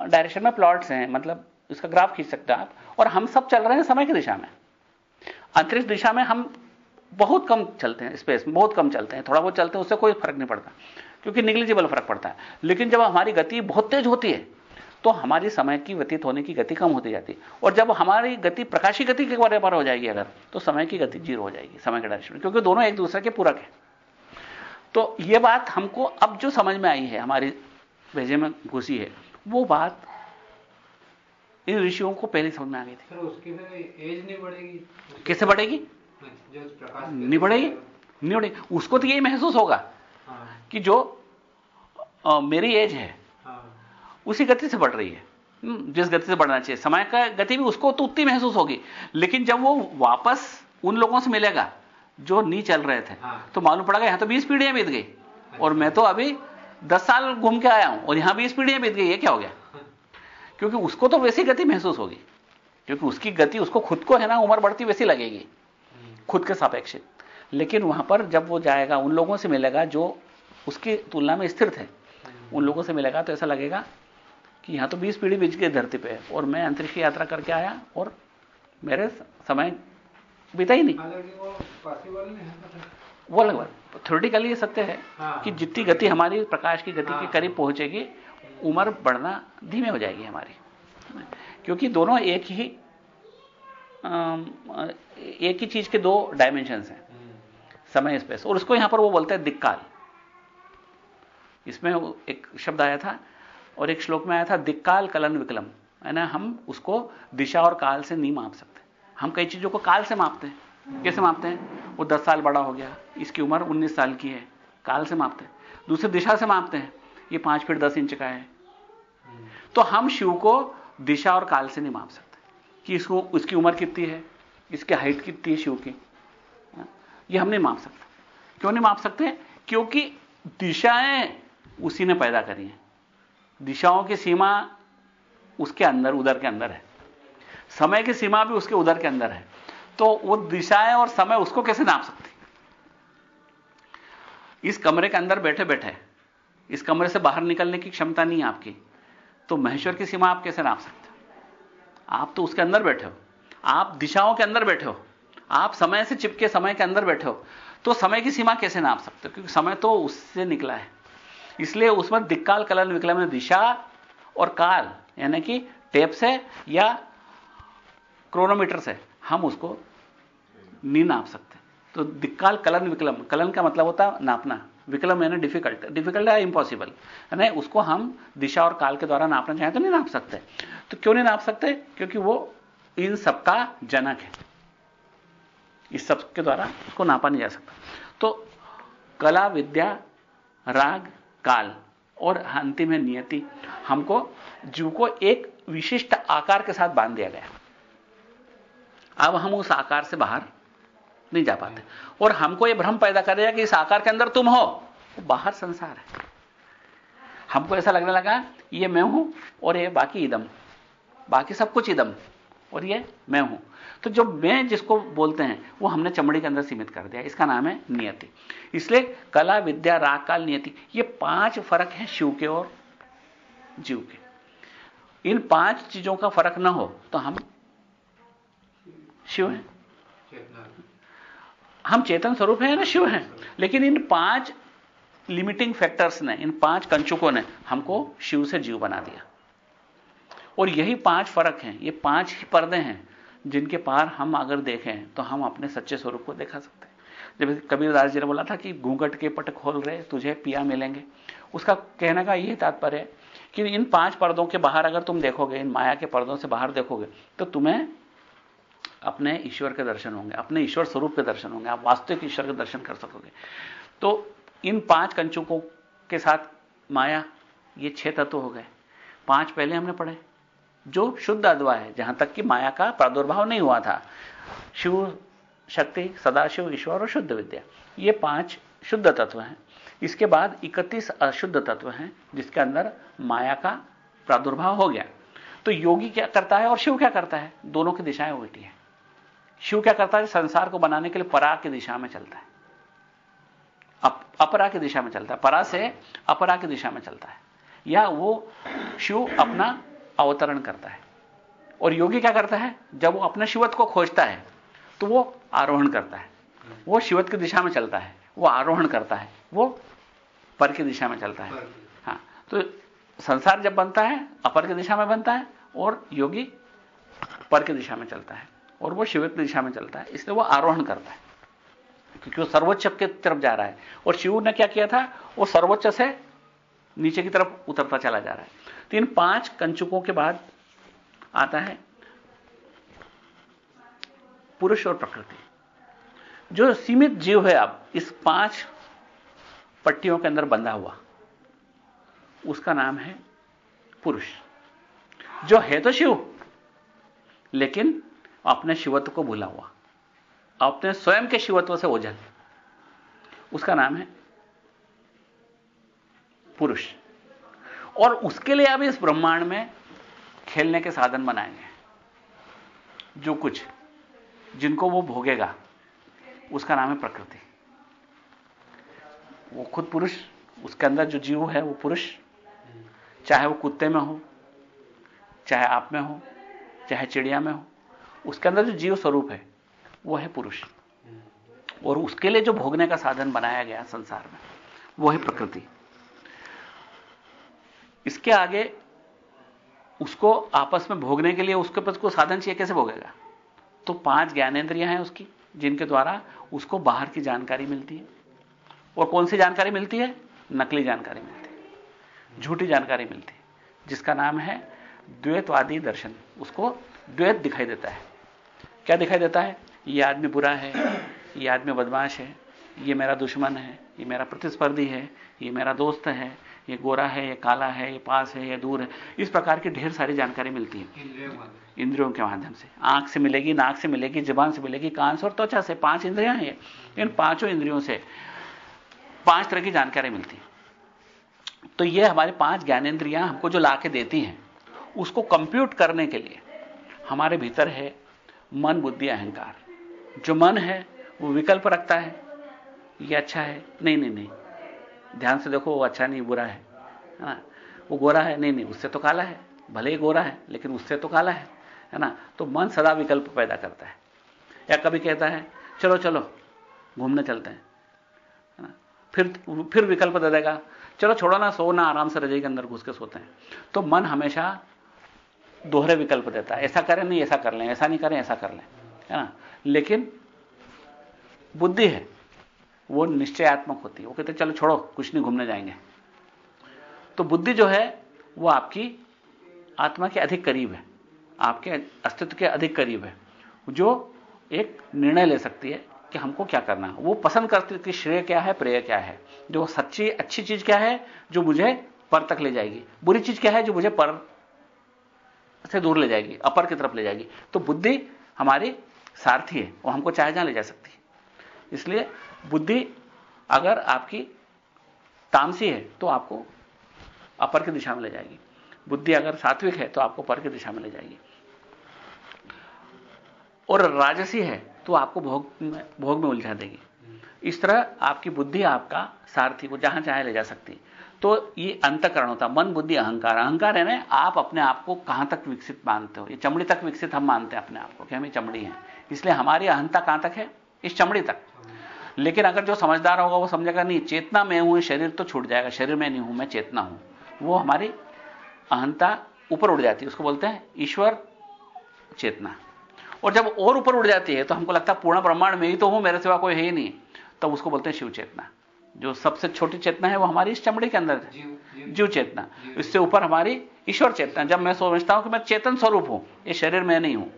डायरेक्शन में प्लॉट्स हैं मतलब इसका ग्राफ खींच सकते हैं आप। और हम सब चल रहे हैं समय की दिशा में। अंतरिक्ष दिशा में हम बहुत कम चलते हैं स्पेस में बहुत कम चलते हैं। थोड़ा बहुत चलते हैं, उससे कोई फ़र्क नहीं पड़ता, क्योंकि निगलिजिबल फ़र्क पड़ता है। लेकिन जब हमारी गति बहुत तेज होती है तो हमारी समय की व्यतीत होने की गति कम होती जाती है। और जब हमारी गति प्रकाशी गति के बराबर हो जाएगी अगर तो समय की गति ज़ीरो हो जाएगी, समय के डायरेक्शन क्योंकि दोनों एक दूसरे के पूरक है। तो यह बात हमको अब जो समझ में आई है हमारी भेजे में घुसी है वो बात इन ऋषियों को पहले समझ में आ गई थी। उसकी एज नहीं बढ़ेगी? कैसे बढ़ेगी? नहीं बढ़ेगी? नहीं बढ़ेगी। उसको तो यही महसूस होगा हाँ। कि जो आ, मेरी एज है हाँ। उसी गति से बढ़ रही है। हम्म, जिस गति से बढ़ना चाहिए। समय का गति भी उसको तो उतनी महसूस होगी। लेकिन जब वो वापस उन लोगों से मिलेगा जो नहीं चल रहे थे। हाँ। तो मालूम पड़ा यहाँ तो 20 पीढ़ियाँ बीत गई। और मैं तो अभी 10 साल घूम के आया हूँ और यहाँ 20 पीढ़ियाँ बीत गई ये क्या हो गया? क्योंकि उसको तो वैसी गति महसूस होगी। क्योंकि उसकी गति उसको खुद को है ना उम्र बढ़ती वैसी लगेगी। खुद के सापेक्षित लेकिन वहाँ पर जब वो जाएगा उन लोगों से मिलेगा जो उसकी तुलना में स्थिर थे। उन लोगों से मिलेगा तो ऐसा लगेगा कि यहाँ तो 20 पीढ़ी बीच गई धरती पे। और मैं अंतरिक्ष की यात्रा करके आया और मेरे समय बीता ही नहीं। वो है मतलब। अलग बात। थ्योरेटिकली ये सत्य है हाँ। कि जितनी गति हमारी प्रकाश की गति के हाँ। करीब पहुंचेगी उम्र बढ़ना धीमे हो जाएगी हमारी। क्योंकि दोनों एक ही एक ही चीज़ के दो डायमेंशंस हैं। समय स्पेस और उसको यहाँ पर वो बोलते हैं दिक्काल। इसमें एक शब्द आया था और एक श्लोक में आया था दिक्काल कलन विकलम। है ना? हम उसको दिशा और काल से नहीं माप सकते। हम कई चीज़ों को काल से मापते हैं। कैसे मापते हैं? वो 10 साल बड़ा हो गया, इसकी उम्र 19 साल की है, काल से मापते हैं। दूसरी दिशा से मापते हैं, ये पाँच फीट दस इंच का है। तो हम शिव को दिशा और काल से नहीं माप सकते। कि इसको उसकी उम्र कितनी है, इसकी हाइट कितनी है शिव की। ये हम नहीं माप सकते। क्यों नहीं माप सकते? क्योंकि दिशाएँ उसी ने पैदा करी हैं। दिशाओं की सीमा उसके अंदर, उधर के अंदर है। समय की सीमा भी उसके उधर के अंदर है। तो वो दिशाएँ और समय उसको कैसे नाप सकती? इस कमरे के अंदर बैठे बैठे, इस कमरे से बाहर निकलने की क्षमता नहीं आपकी तो महेश्वर की सीमा आप कैसे नाप सकते हो? आप तो उसके अंदर बैठे हो। आप दिशाओं के अंदर बैठे हो। आप समय से चिपके समय के अंदर बैठे हो। तो समय की सीमा कैसे नाप सकते हो? क्योंकि समय तो उससे निकला है। इसलिए उसमें दिक्काल कलन विकलन में दिशा और काल, यानी कि टेप से या क्रोनोमीटर से हम उसको नहीं नाप सकते। तो दिक्काल कलन विकलम। कलन का मतलब होता है नापना। विकलम यानी डिफ़िकल्ट डिफ़िकल्ट है इम्पॉसिबल यानी उसको हम दिशा और काल के द्वारा नापना चाहें तो नहीं नाप सकते। तो क्यों नहीं नाप सकते? क्योंकि वो इन सबका जनक है। इस सब के द्वारा उसको नापा नहीं जा सकता। तो कला, विद्या, राग, काल और अंतिम है नियति। हमको जीव को एक विशिष्ट आकार के साथ बाँध दिया गया। अब हम उस आकार से बाहर नहीं जा पाते। और हमको यह भ्रम पैदा कर दिया कि इस आकार के अंदर तुम हो। वो बाहर संसार है। हमको ऐसा लगने लगा, ये मैं हूँ और ये बाकी इदम। बाकी सब कुछ इदम। और ये मैं हूँ। तो जो मैं जिसको बोलते हैं, वो हमने चमड़ी के अंदर सीमित कर दिया। इसका नाम है नियति। इसलिए कला, विद्या, राग, काल, नियति, ये पाँच फ़र्क है शिव के और जीव के। इन पाँच चीज़ों का फ़र्क ना हो तो हम शिव हैं? हम चेतन स्वरूप हैं ना शिव हैं? लेकिन इन पाँच लिमिटिंग फैक्टर्स ने इन पाँच कंचुकों ने हमको शिव से जीव बना दिया। और यही पाँच फ़र्क हैं ये पाँच ही पर्दे हैं जिनके पार हम अगर देखें तो हम अपने सच्चे स्वरूप को देखा सकते हैं। जब कबीरदास जी ने बोला था कि घूंघट के पट खोल रहे तुझे पिया मिलेंगे। उसका कहने का यही तात्पर्य है कि इन पाँच पर्दों के बाहर अगर तुम देखोगे इन माया के पर्दों से बाहर देखोगे तो तुम्हें अपने ईश्वर के दर्शन होंगे, अपने ईश्वर स्वरूप के दर्शन होंगे, आप वास्तविक ईश्वर के दर्शन कर सकोगे। तो इन पाँच कंचुकों के साथ माया, ये छह तत्व हो गए। पाँच पहले हमने पढ़े, जो शुद्ध अद्वा है, जहाँ तक कि माया का प्रादुर्भाव नहीं हुआ था। शिव शक्ति, सदाशिव, ईश्वर और शुद्ध विद्या, ये पाँच शुद्ध तत्व हैं। इसके बाद 31 अशुद्ध तत्व हैं, जिसके अंदर माया का प्रादुर्भाव हो गया। तो योगी क्या करता है और शिव क्या करता है? दोनों की दिशाएँ उल्टी है। शिव क्या करता है? संसार को बनाने के लिए परा की दिशा में चलता है। अप, अपरा की दिशा में चलता है। परा से अपरा की दिशा में चलता है। या वो शिव अपना अवतरण करता है। और योगी क्या करता है? जब वो अपने शिवत को खोजता है तो वो आरोहण करता है। वो शिवत की दिशा में चलता है। वो आरोहण करता है। वो पर की दिशा में चलता है। हाँ तो संसार जब बनता है अपर की दिशा में बनता है और योगी पर की दिशा में चलता है। और वो शिव की दिशा में चलता है। इसलिए वो आरोहण करता है। क्योंकि वो सर्वोच्च के तरफ़ जा रहा है। और शिव ने क्या किया था? वो सर्वोच्च से नीचे की तरफ़ उतरता चला जा रहा है। तो इन पाँच कंचुकों के बाद आता है पुरुष और प्रकृति। जो सीमित जीव है अब, इस पाँच पट्टियों के अंदर बंधा हुआ, उसका नाम है पुरुष। जो है तो शिव, लेकिन अपने शिवत्व को भूला हुआ। अपने स्वयं के शिवत्व से ओझल। उसका नाम है पुरुष। और उसके लिए अब इस ब्रह्मांड में खेलने के साधन बनाएँगे। जो कुछ जिनको वो भोगेगा, उसका नाम है प्रकृति। वो खुद पुरुष, उसके अंदर जो जीव है, वो पुरुष। चाहे वो कुत्ते में हो, चाहे आप में हो, चाहे चिड़िया में हो उसके अंदर जो जीव स्वरूप है, वो है पुरुष। और उसके लिए जो भोगने का साधन बनाया गया संसार में, वो है प्रकृति। इसके आगे उसको आपस में भोगने के लिए उसके पास को साधन चाहिए, कैसे भोगेगा? तो पाँच ज्ञानेन्द्रियाँ हैं उसकी, जिनके द्वारा उसको बाहर की जानकारी मिलती है। और कौन सी जानकारी मिलती है? नकली जानकारी मिलती है। झूठी जानकारी मिलती है, जिसका नाम है द्वैतवादी दर्शन। उसको द्वैत दिखाई देता है। क्या दिखाई देता है? ये आदमी बुरा है, ये आदमी बदमाश है, ये मेरा दुश्मन है, ये मेरा प्रतिस्पर्धी है, ये मेरा दोस्त है, ये गोरा है, ये काला है, ये पास है, ये दूर है। इस प्रकार की ढेर सारी जानकारी मिलती है। इंद्रियों के माध्यम से। आँख से मिलेगी, नाक से मिलेगी, जबान से मिलेगी, कान से और त्वचा से। पाँच इंद्रियाँ हैं इन पाँचों इंद्रियों से पाँच तरह की जानकारी मिलती है। तो ये हमारे पाँच ज्ञानेन्द्रियाँ हमको जो ला के देती हैं, उसको कंप्यूट करने के लिए हमारे भीतर है मन, बुद्धि, अहंकार। जो मन है, वो विकल्प रखता है। ये अच्छा है? नहीं नहीं नहीं। ध्यान से देखो, वो अच्छा नहीं, बुरा है। है ना? वो गोरा है? नहीं नहीं, उससे तो काला है। भले ही गोरा है, लेकिन उससे तो काला है। है ना? तो मन सदा विकल्प पैदा करता है। या कभी कहता है, चलो चलो, घूमने चलते हैं। है ना? फिर फिर विकल्प दे देगा, चलो, छोड़ो ना, सो ना, आराम से रजाई के अंदर घुस के सोते हैं। तो मन हमेशा दोहरे विकल्प देता है, ऐसा करें, नहीं, ऐसा कर लें, ऐसा नहीं करें, ऐसा कर लें, है ना? लेकिन बुद्धि है, वो निश्चयात्मक होती है। वो कहते चलो छोड़ो, कुछ नहीं, घूमने जाएँगे। तो बुद्धि जो है, वो आपकी आत्मा के अधिक करीब है, आपके अस्तित्व के अधिक करीब है, जो एक निर्णय ले सकती है कि हमको क्या करना है। वो पसंद करती कि श्रेय क्या है, प्रेय क्या है। जो सच्ची, अच्छी चीज़ क्या है, जो मुझे पर तक ले जाएगी। बुरी चीज़ क्या है, जो मुझे पर से दूर ले जाएगी, अपर की तरफ़ ले जाएगी। तो बुद्धि हमारी सारथी है, वो हमको चाहे जहाँ ले जा सकती है। इसलिए बुद्धि अगर आपकी तामसी है तो आपको अपर की दिशा में ले जाएगी। बुद्धि अगर सात्विक है तो आपको पर की दिशा में ले जाएगी। और राजसी है तो आपको भोग में भोग में उलझा देगी। इस तरह आपकी बुद्धि आपका सारथी को जहाँ चाहे ले जा सकती तो ये अंतकरण होता मन, बुद्धि, अहंकार। अहंकार है ना आप अपने आप को कहाँ तक विकसित मानते हो? ये चमड़ी तक विकसित हम मानते हैं अपने आप को, कि हम ये चमड़ी है। इसलिए हमारी अहंता कहाँ तक है? इस चमड़ी तक। लेकिन अगर जो समझदार होगा, वो समझेगा, नहीं, चेतना में हूँ शरीर तो छूट जाएगा, शरीर में नहीं हूँ, मैं चेतना हूँ। वो हमारी अहंता ऊपर उड़ जाती है, उसको बोलते हैं ईश्वर चेतना। और जब और ऊपर उड़ जाती है तो हमको लगता है पूर्ण ब्रह्मांड में ही तो हूँ, मेरे सिवा कोई है ही नहीं। तब तो उसको बोलते हैं शिव चेतना। जो सबसे छोटी चेतना है वो हमारी इस चमड़ी के अंदर है। जीव चेतना। इससे ऊपर हमारी ईश्वर चेतना। जब मैं समझता हूँ कि मैं चेतन स्वरूप हूँ ये शरीर में नहीं हूँ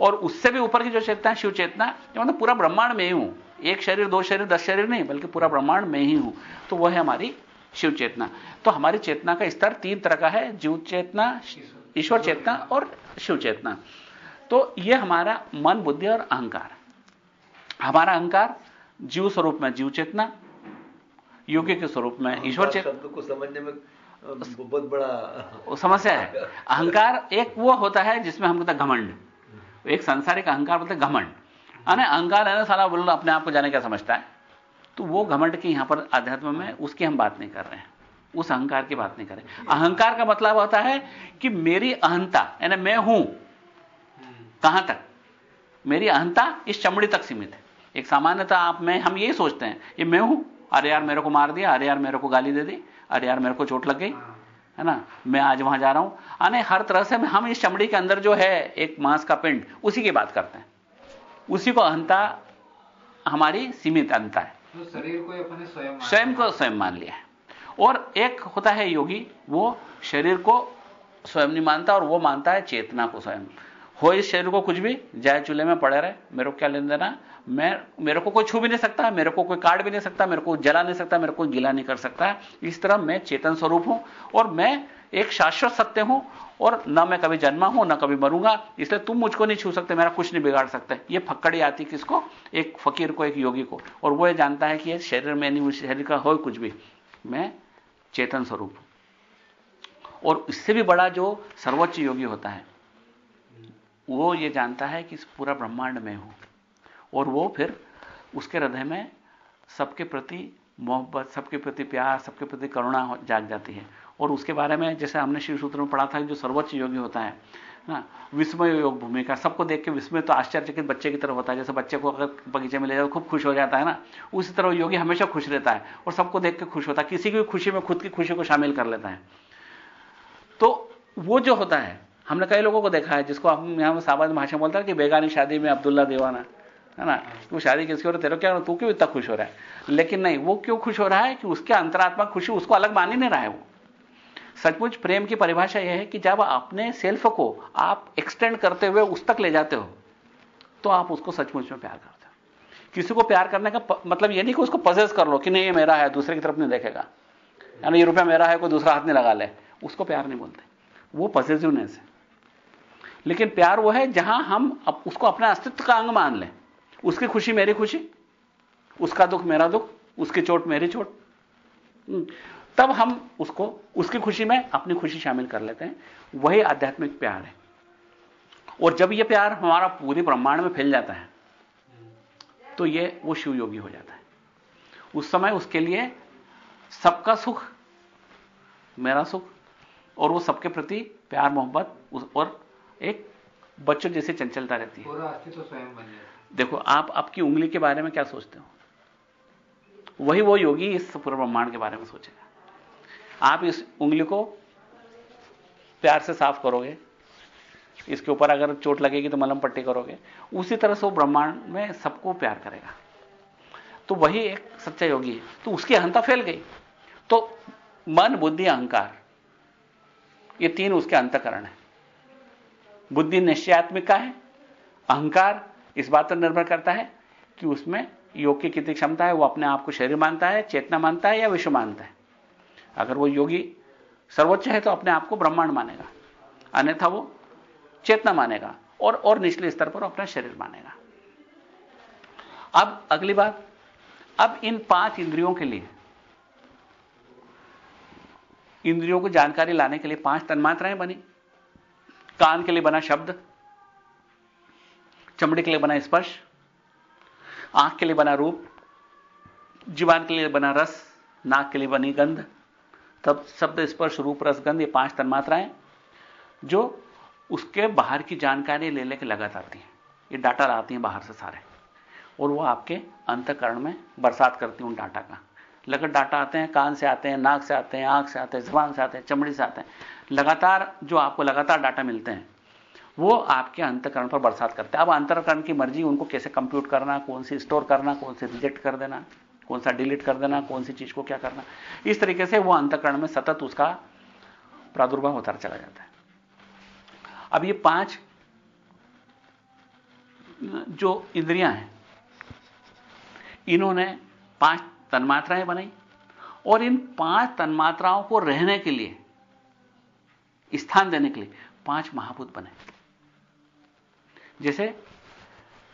और उससे भी ऊपर की जो चेतना है शिव चेतना मतलब पूरा ब्रह्मांड में ही हूँ। एक शरीर दो शरीर दस शरीर नहीं बल्कि पूरा ब्रह्मांड में ही हूँ। तो वह है हमारी शिव चेतना। तो हमारी चेतना का स्तर तीन तरह का है जीव चेतना ईश्वर चेतना और शिव चेतना। तो यह हमारा मन बुद्धि और अहंकार। हमारा अहंकार जीव स्वरूप में जीव चेतना योग्य के स्वरूप में ईश्वर चेतना को समझने में बहुत बड़ा समस्या है। अहंकार एक वो होता है जिसमें हम कहते घमंड। एक संसारिक अहंकार बोलते घमंड। अने अहंकार है ना साला बोल अपने आप को जाने क्या समझता है? तो वो घमंड की यहाँ पर अध्यात्म में उसकी हम बात नहीं कर रहे हैं। उस अहंकार की बात नहीं करें अहंकार का मतलब होता है कि मेरी अहंता यानी मैं हूँ कहाँ तक? मेरी अहंता इस चमड़ी तक सीमित है। एक सामान्यता आप में हम यही सोचते हैं ये मैं हूँ। अरे यार मेरे को मार दिया अरे यार मेरे को गाली दे दी अरे यार मेरे को चोट लग गई है। ना? मैं आज वहाँ जा रहा हूँ। अने हर तरह से हम इस चमड़ी के अंदर जो है एक मांस का पिंड उसी की बात करते हैं। उसी को अहंता हमारी सीमित अहंता है। तो शरीर को अपने स्वयं स्वयं को स्वयं मान लिया है। और एक होता है योगी वो शरीर को स्वयं नहीं मानता और वो मानता है चेतना को स्वयं। हो इस शरीर को कुछ भी जाए चूल्हे में पड़े रहे मेरे को क्या लेन देना? मैं, मेरे को कोई छू भी नहीं सकता, मेरे को कोई काट भी नहीं सकता, मेरे को जला नहीं सकता, मेरे को गिला नहीं कर सकता। इस तरह मैं चेतन स्वरूप हूँ और मैं एक शाश्वत सत्य हूँ और ना मैं कभी जन्मा हूँ, ना कभी मरूँगा, इसलिए तुम मुझको नहीं छू सकते, मेरा कुछ नहीं बिगाड़ सकते। ये फक्कड़ी आती किसको? एक फकीर को, एक योगी को। और वो ये जानता है कि ये शरीर में नहीं, शरीर का हो कुछ भी। मैं चेतन स्वरूप हूँ। और इससे भी बड़ा जो सर्वोच्च योगी होता है, वो ये जानता है कि इस पूरा ब्रह्मांड में हूँ। और वो फिर उसके हृदय में सबके प्रति मोहब्बत, सबके प्रति प्यार, सबके प्रति करुणा जाग जाती है। और उसके बारे में जैसे हमने शिव सूत्र में पढ़ा था जो सर्वोच्च योगी होता है, ना, विस्मय योग भूमिका, सबको देख के विस्मय तो आश्चर्यचकित बच्चे की तरह होता है। जैसे बच्चे को अगर बगीचे में ले जाओ, खूब खुश हो जाता है ना, उसी तरह योगी हमेशा खुश रहता है और सबको देख के खुश होता है। किसी की खुशी में, खुद की खुशी को शामिल कर लेता है। तो वो जो होता है, हमने कई लोगों को देखा है, जिसको हम यहाँ सामान्य भाषा बोलता है कि बेगानी शादी में अब्दुल्ला दीवाना। है ना? वो शादी किसकी हो रही तेरे क्या तू क्यों इतना खुश हो रहा है? लेकिन नहीं, वो क्यों खुश हो रहा है कि उसके अंतरात्मा खुशी, उसको अलग मान ही नहीं रहा है वो? सचमुच प्रेम की परिभाषा यह है कि जब अपने सेल्फ को आप एक्सटेंड करते हुए उस तक ले जाते हो तो आप उसको सचमुच में प्यार करते हो। किसी को प्यार करने का मतलब यह नहीं कि उसको पजेस कर लो कि नहीं, ये मेरा है, दूसरे की तरफ़ नहीं देखेगा। यानी ये रुपया मेरा है, कोई दूसरा हाथ नहीं लगा ले। उसको प्यार नहीं बोलते। वो पॉजिटिवनेस है। लेकिन प्यार वो है जहाँ हम उसको अपने अस्तित्व का अंग मान लें। उसकी खुशी मेरी खुशी उसका दुख मेरा दुख उसकी चोट मेरी चोट। हम्म, तब हम उसको उसकी खुशी में अपनी खुशी शामिल कर लेते हैं। वही आध्यात्मिक प्यार है। और जब यह प्यार हमारा पूरे ब्रह्मांड में फैल जाता है तो यह वो शिव योगी हो जाता है। उस समय उसके लिए सबका सुख मेरा सुख और वो सबके प्रति प्यार मोहब्बत और एक बच्चों जैसे चंचलता रहती है। स्वयं बन जाता देखो, आप आपकी उंगली के बारे में क्या सोचते हो? वही वो योगी इस पूरे ब्रह्मांड के बारे में सोचेगा। आप इस उंगली को प्यार से साफ़ करोगे, इसके ऊपर अगर चोट लगेगी तो मलम पट्टी करोगे, उसी तरह से वो ब्रह्मांड में सबको प्यार करेगा। तो वही एक सच्चा योगी है। तो उसकी अहंता फैल गई। तो मन, बुद्धि, अहंकार, ये तीन उसके अंतकरण है। बुद्धि निश्चयात्मिक है, अहंकार इस बात पर निर्भर करता है कि उसमें योग की कितनी क्षमता है, वो अपने आप को शरीर मानता है, चेतना मानता है या विश्व मानता है। अगर वो योगी सर्वोच्च है तो अपने आप को ब्रह्मांड मानेगा, अन्यथा वो चेतना मानेगा और और निचले स्तर पर अपना शरीर मानेगा। अब अगली बात, अब इन पाँच इंद्रियों के लिए, इंद्रियों को जानकारी लाने के लिए पाँच तन्मात्राएँ बनी। कान के लिए बना शब्द चमड़ी के लिए बना स्पर्श, आँख के लिए बना रूप, जीवान के लिए बना रस, नाक के लिए बनी गंध, तब शब्द, स्पर्श, रूप, रस, गंध ये पाँच तन्मात्राएँ जो उसके बाहर की जानकारी ले लेके लगातार आती हैं। ये डाटा लाती हैं बाहर से सारे। और वो आपके अंतकरण में बरसात करती हैं उन डाटा का। लगत डाटा आते हैं, कान से आते हैं, नाक से आते हैं, आँख से आते हैं, जबान से आते हैं, चमड़ी से आते हैं। लगातार जो आपको लगातार डाटा मिलते हैं वो आपके अंतकरण पर बरसात करते हैं। अब अंतकरण की मर्ज़ी उनको कैसे कंप्यूट करना, कौन सी स्टोर करना, कौन से रिजेक्ट कर देना, कौन सा डिलीट कर देना, कौन सी चीज़ को क्या करना। इस तरीके से वो अंतकरण में सतत उसका प्रादुर्भाव होता चला जाता है। अब ये पाँच, जो इंद्रियाँ हैं, इन्होंने पाँच तन्मात्राएँ बनाई और इन पाँच तन्मात्राओं को रहने के लिए, स्थान देने के लिए पाँच महाभूत बने। जैसे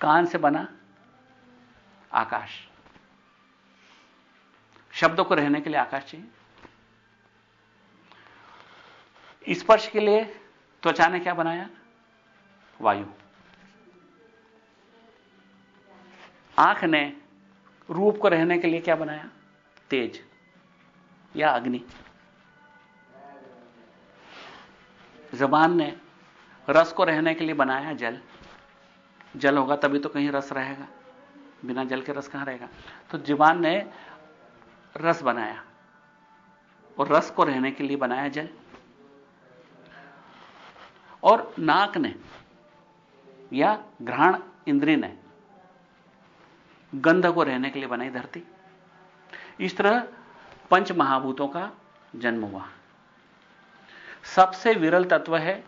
कान से बना आकाश। शब्दों को रहने के लिए आकाश चाहिए। स्पर्श के लिए त्वचा ने क्या बनाया? वायु। आँख ने रूप को रहने के लिए क्या बनाया? तेज या अग्नि। जबान ने रस को रहने के लिए बनाया जल। जल होगा तभी तो कहीं रस रहेगा। बिना जल के रस कहाँ रहेगा? तो जीवान ने रस बनाया और रस को रहने के लिए बनाया जल। और नाक ने या घ्राण इंद्री ने गंध को रहने के लिए बनाई धरती। इस तरह पंच महाभूतों का जन्म हुआ। सबसे विरल तत्व है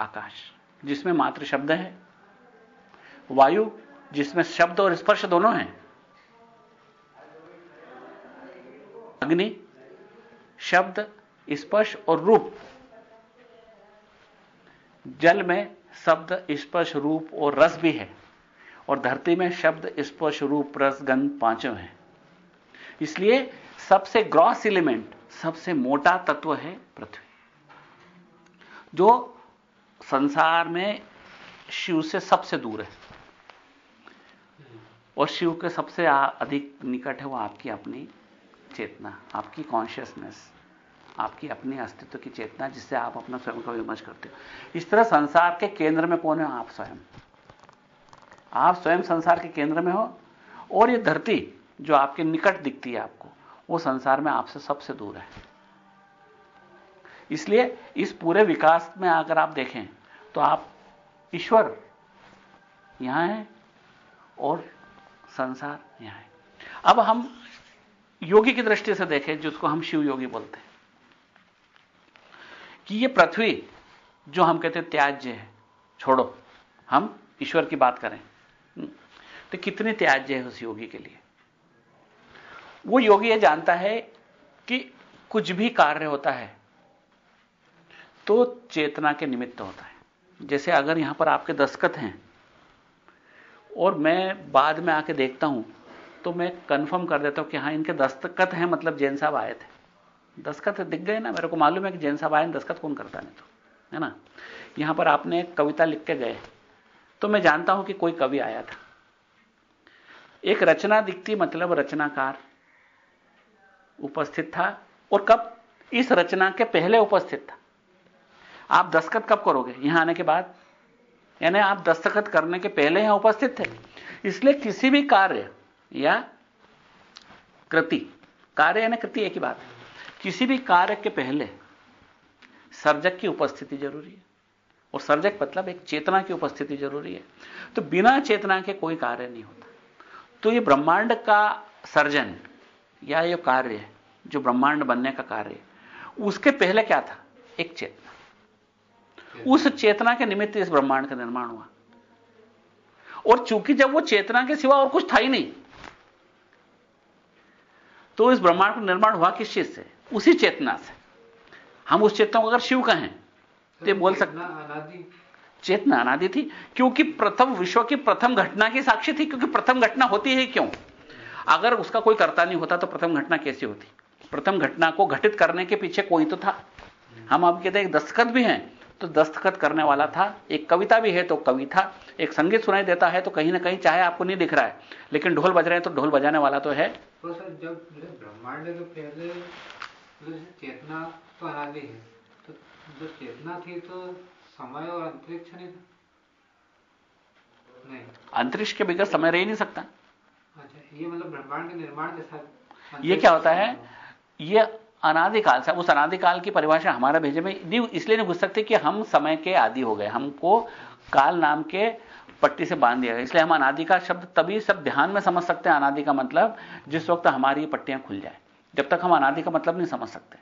आकाश, जिसमें मात्र शब्द है। वायु, जिसमें शब्द और स्पर्श दोनों हैं। अग्नि, शब्द, स्पर्श और रूप। जल में शब्द, स्पर्श, रूप और रस भी है, और धरती में शब्द, स्पर्श, रूप, रस, गंध पाँचों हैं। इसलिए सबसे ग्रॉस एलिमेंट सबसे मोटा तत्व है पृथ्वी। जो संसार में शिव से सबसे दूर है। और शिव के सबसे अधिक निकट है वो आपकी अपनी चेतना, आपकी कॉन्शियसनेस आपकी अपनी अस्तित्व की चेतना, जिससे आप अपना स्वयं का विमर्श करते हो। इस तरह संसार के केंद्र में कौन है? आप स्वयं। आप स्वयं संसार के केंद्र में हो और ये धरती जो आपके निकट दिखती है आपको, वो संसार में आपसे सबसे दूर है। इसलिए इस पूरे विकास में अगर आप देखें तो आप ईश्वर यहाँ है और संसार यहाँ है अब हम योगी की दृष्टि से देखें, जिसको हम शिव योगी बोलते हैं, कि ये पृथ्वी जो हम कहते हैं त्याज्य है। छोड़ो, हम ईश्वर की बात करें। तो कितनी त्याज्य है उस योगी के लिए? वो योगी यह जानता है कि कुछ भी कार्य होता है तो चेतना के निमित्त होता है। जैसे अगर यहाँ पर आपके दस्खत हैं और मैं बाद में आके देखता हूँ तो मैं कंफर्म कर देता हूँ कि हाँ, इनके दस्तखत हैं मतलब जैन साहब आए थे। दस्तखत दिख गए ना, मेरे को मालूम है कि जैन साहब आए दस्तखत कौन करता नहीं तो है ना? यहाँ पर आपने कविता लिख के गए। तो मैं जानता हूँ कि कोई कवि आया था। एक रचना दिखती मतलब रचनाकार उपस्थित था, और कब? इस रचना के पहले उपस्थित था। आप दस्तखत कब करोगे? यहाँ आने के बाद? यानी आप दस्तखत करने के पहले यहाँ उपस्थित थे। इसलिए किसी भी कार्य या कृति, कार्य यानी कृति एक ही बात है। किसी भी कार्य के पहले सर्जक की उपस्थिति ज़रूरी है और सर्जक मतलब एक चेतना की उपस्थिति ज़रूरी है। तो बिना चेतना के कोई कार्य नहीं होता। तो ये ब्रह्मांड का सर्जन या ये कार्य जो ब्रह्मांड बनने का कार्य उसके पहले क्या था? एक चेतना। उस चेतना के निमित्त इस ब्रह्मांड का निर्माण हुआ। और चूँकि जब वो चेतना के सिवा और कुछ था ही नहीं तो इस ब्रह्मांड का निर्माण हुआ किस चीज़ से? उसी चेतना से। हम उस चेतना को अगर शिव कहें तो बोल सकते चेतना अनादि। थी क्योंकि प्रथम विश्व की प्रथम घटना की साक्षी थी क्योंकि प्रथम घटना होती है क्यों? अगर उसका कोई कर्ता नहीं होता तो प्रथम घटना कैसी होती? प्रथम घटना को घटित करने के पीछे कोई तो था। हम आप कहते हैं दस्तखत भी हैं तो दस्तखत करने वाला था एक कविता भी है तो कवि था एक संगीत सुनाई देता है तो कहीं ना कहीं चाहे आपको नहीं दिख रहा है लेकिन ढोल बज रहे हैं तो ढोल बजाने वाला तो है। तो सर जब ब्रह्मांड के पहले चेतना तो अनादि है तो जो चेतना थी तो समय और अंतरिक्ष नहीं था? नहीं। अंतरिक्ष के बगैर समय रह नहीं सकता। अच्छा ये मतलब ब्रह्मांड के निर्माण के साथ ये क्या होता है? ये अनादिकाल से उस अनादिकाल की परिभाषा हमारा भेजे में नहीं इसलिए नहीं घुस सकते कि हम समय के आदि हो गए, हमको काल नाम के पट्टी से बाँध दिया गया। इसलिए हम अनादि का शब्द तभी सब ध्यान में समझ सकते हैं अनादि का मतलब जिस वक्त हमारी पट्टियाँ खुल जाए, जब तक हम अनादि का मतलब नहीं समझ सकते।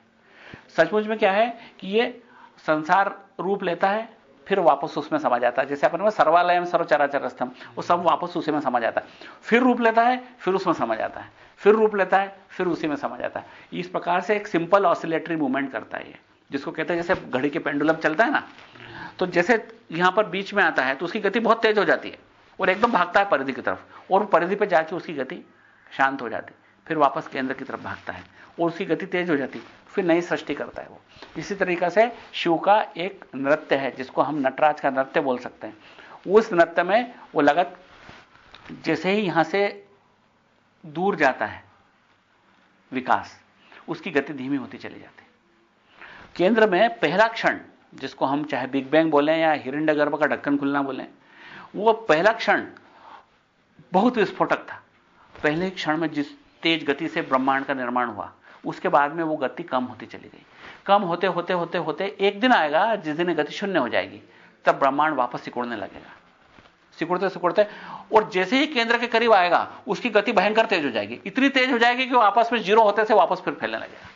सचमुच में क्या है कि ये संसार रूप लेता है, फिर वापस उसमें समा जाता है। जैसे अपन में सर्वालय सर्वचराचर स्तंभ वो सब वापस उसी में समा जाता है। फिर रूप लेता है, फिर उसमें समा जाता है। फिर रूप लेता है, फिर उसी में समा जाता है। इस प्रकार से एक सिंपल ऑसिलेटरी मूवमेंट करता है ये। जिसको कहते हैं जैसे घड़ी के पेंडुलम चलता है ना तो जैसे यहाँ पर बीच में आता है तो उसकी गति बहुत तेज हो जाती है और एकदम भागता है परिधि की तरफ़। और परिधि पर जाके उसकी गति शांत हो जाती फिर वापस केंद्र की तरफ़ भागता है और उसकी गति तेज हो जाती फिर नई सृष्टि करता है वो। इसी तरीके से शिव का एक नृत्य है, जिसको हम नटराज का नृत्य बोल सकते हैं। उस नृत्य में वो लगत, जैसे ही यहाँ से दूर जाता है विकास, उसकी गति धीमी होती चली जाती केंद्र में पहला क्षण, जिसको हम चाहे बिग बैंग बोलें या हिरण्य गर्भ का ढक्कन खुलना बोलें, वो पहला क्षण बहुत विस्फोटक था। पहले क्षण में जिस तेज गति से ब्रह्मांड का निर्माण हुआ, उसके बाद में वो गति कम होती चली गई। कम होते होते होते होते एक दिन आएगा जिस दिन गति शून्य हो जाएगी, तब ब्रह्मांड वापस सिकुड़ने लगेगा। सिकुड़ते सिकुड़ते, और जैसे ही केंद्र के करीब आएगा, उसकी गति भयंकर तेज हो जाएगी। इतनी तेज हो जाएगी कि वो आपस में ज़ीरो होते से वापस फिर फैलने लगेगा।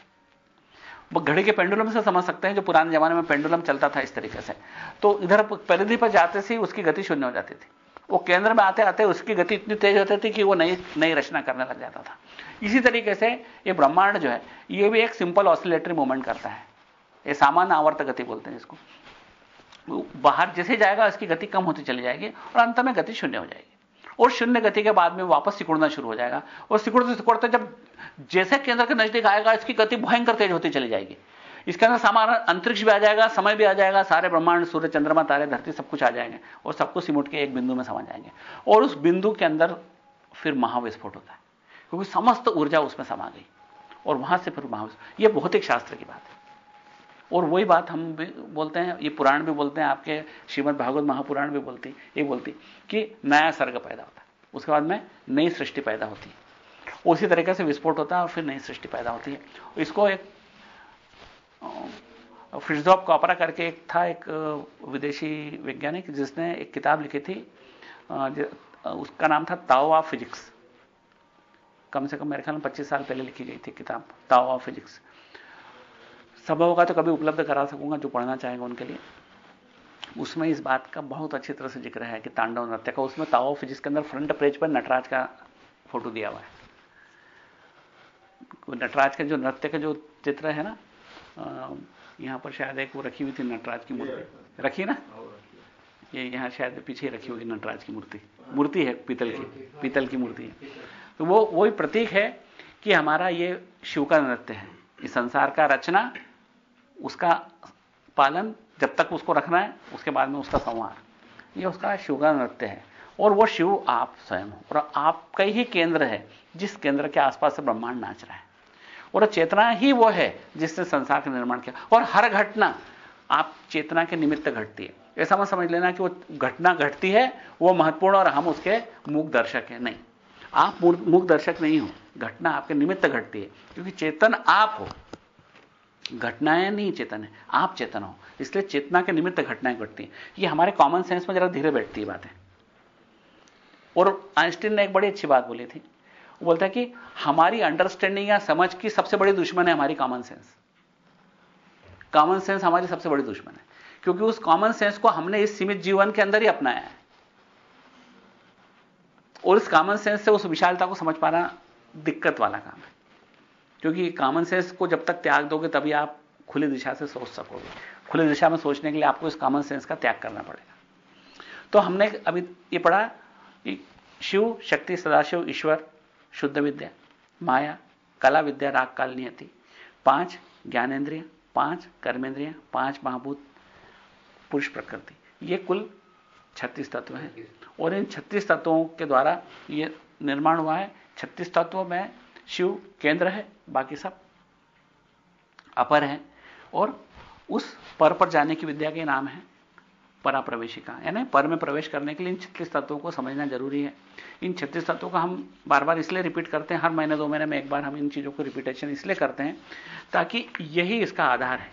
वो घड़ी के पेंडुलम से समझ सकते हैं, जो पुराने जमाने में पेंडुलम चलता था इस तरीके से। तो इधर परिधि पर जाते से उसकी गति शून्य हो जाती थी। वो केंद्र में आते आते उसकी गति इतनी तेज होती थी कि वो नई नई रचना करने लग जाता था। इसी तरीके से ये ब्रह्मांड जो है, ये भी एक सिंपल ऑसिलेटरी मूवमेंट करता है। ये सामान्य आवर्त गति बोलते हैं इसको। बाहर जैसे जाएगा इसकी गति कम होती चली जाएगी और अंत में गति शून्य हो जाएगी। और शून्य गति के बाद में वापस सिकुड़ना शुरू हो जाएगा। और सिकुड़ते सिकुड़ते जब जैसे केंद्र के नज़दीक आएगा, इसकी गति भयंकर तेज होती चली जाएगी। इसके अंदर सामान्य अंतरिक्ष भी आ जाएगा, समय भी आ जाएगा, सारे ब्रह्मांड, सूर्य, चंद्रमा, तारे, धरती सब कुछ आ जाएँगे और सबको सिमुट के एक बिंदु में समा जाएँगे। और उस बिंदु के अंदर फिर महाविस्फोट होता है, क्योंकि समस्त ऊर्जा उसमें समा गई और वहाँ से फिर महाविस्फोट। यह भौतिक शास्त्र की बात है। और वही बात हम भी बोलते हैं, ये पुराण भी बोलते हैं, आपके श्रीमद भागवत महापुराण भी बोलती, ये बोलती कि नया सर्ग पैदा होता है। उसके बाद में नई सृष्टि पैदा होती है। उसी तरीके से विस्फोट होता है और फिर नई सृष्टि पैदा होती है। इसको एक फ्रिजॉप कॉपरा करके एक था एक विदेशी वैज्ञानिक जिसने एक किताब लिखी थी उसका नाम था ताओ ऑफ़ फिजिक्स। कम से कम मेरे ख्याल में 25 साल पहले लिखी गई थी किताब, ताओ ऑफ़ फिजिक्स। संभव होगा तो कभी उपलब्ध करा सकूँगा, जो पढ़ना चाहेंगे उनके लिए। उसमें इस बात का बहुत अच्छी तरह से ज़िक्र है कि तांडव नृत्य का, उसमें ताओ फिजिक्स के अंदर फ्रंट पेज पर नटराज का फ़ोटो दिया हुआ है। नटराज का जो नृत्य का जो चित्र है ना यहाँ पर शायद एक वो रखी हुई थी नटराज की मूर्ति। रखी ना? ये यहाँ शायद पीछे रखी होगी नटराज की मूर्ति। मूर्ति है, पीतल की पीतल की मूर्ति है। तो वो वही प्रतीक है कि हमारा ये शिव का नृत्य है इस संसार का रचना उसका पालन जब तक उसको रखना है, उसके बाद में उसका संहार। ये उसका शिवगा नृत्य है। और वो शिव आप स्वयं हो। और आपका ही केंद्र है, जिस केंद्र के आसपास से ब्रह्मांड नाच रहा है। और चेतना ही वो है, जिसने संसार का निर्माण किया। और हर घटना आप चेतना के निमित्त घटती है। ऐसा मत समझ लेना कि वो घटना घटती है, वो महत्वपूर्ण और हम उसके मूक दर्शक हैं। नहीं। आप मूक दर्शक नहीं हो, घटना आपके निमित्त घटती है। क्योंकि चेतन आप हो। घटनाएँ नहीं चेतन है, आप चेतन हो। इसलिए चेतना के निमित्त घटनाएँ घटती हैं। ये हमारे कॉमन सेंस में जरा धीरे बैठती है बातें। और आइंस्टीन ने एक बड़ी अच्छी बात बोली थी। वो बोलता है कि हमारी अंडरस्टैंडिंग या समझ की सबसे बड़ी दुश्मन है हमारी कॉमन सेंस कॉमन सेंस हमारी सबसे बड़ी दुश्मन है। क्योंकि उस कॉमन सेंस को हमने इस सीमित जीवन के अंदर ही अपनाया है। और इस कॉमन सेंस से उस विशालता को समझ पाना दिक्कत वाला काम है। क्योंकि कॉमन सेंस को जब तक त्याग दोगे तभी आप खुली दिशा से सोच सकोगे। खुली दिशा में सोचने के लिए आपको इस कॉमन सेंस का त्याग करना पड़ेगा। तो हमने अभी ये पढ़ा कि शिव शक्ति सदाशिव ईश्वर, शुद्ध विद्या, माया, कला विद्या, राग काल नियति। पाँच ज्ञानेन्द्रिय, पाँच कर्मेंद्रिय, पाँच महाभूत, पुरुष प्रकृति। ये कुल छत्तीस तत्व हैं। और इन छत्तीस तत्वों के द्वारा ये निर्माण हुआ है। छत्तीस तत्वों में शिव केंद्र है, बाकी सब अपर है और उस पर पर जाने की विद्या के नाम है पराप्रवेशिका। यानी पर में प्रवेश करने के लिए इन छत्तीस तत्वों को समझना ज़रूरी है। इन छत्तीस तत्वों का हम बार बार इसलिए रिपीट करते हैं, हर महीने दो महीने में एक बार हम इन चीज़ों को रिपीटेशन इसलिए करते हैं ताकि यही इसका आधार है।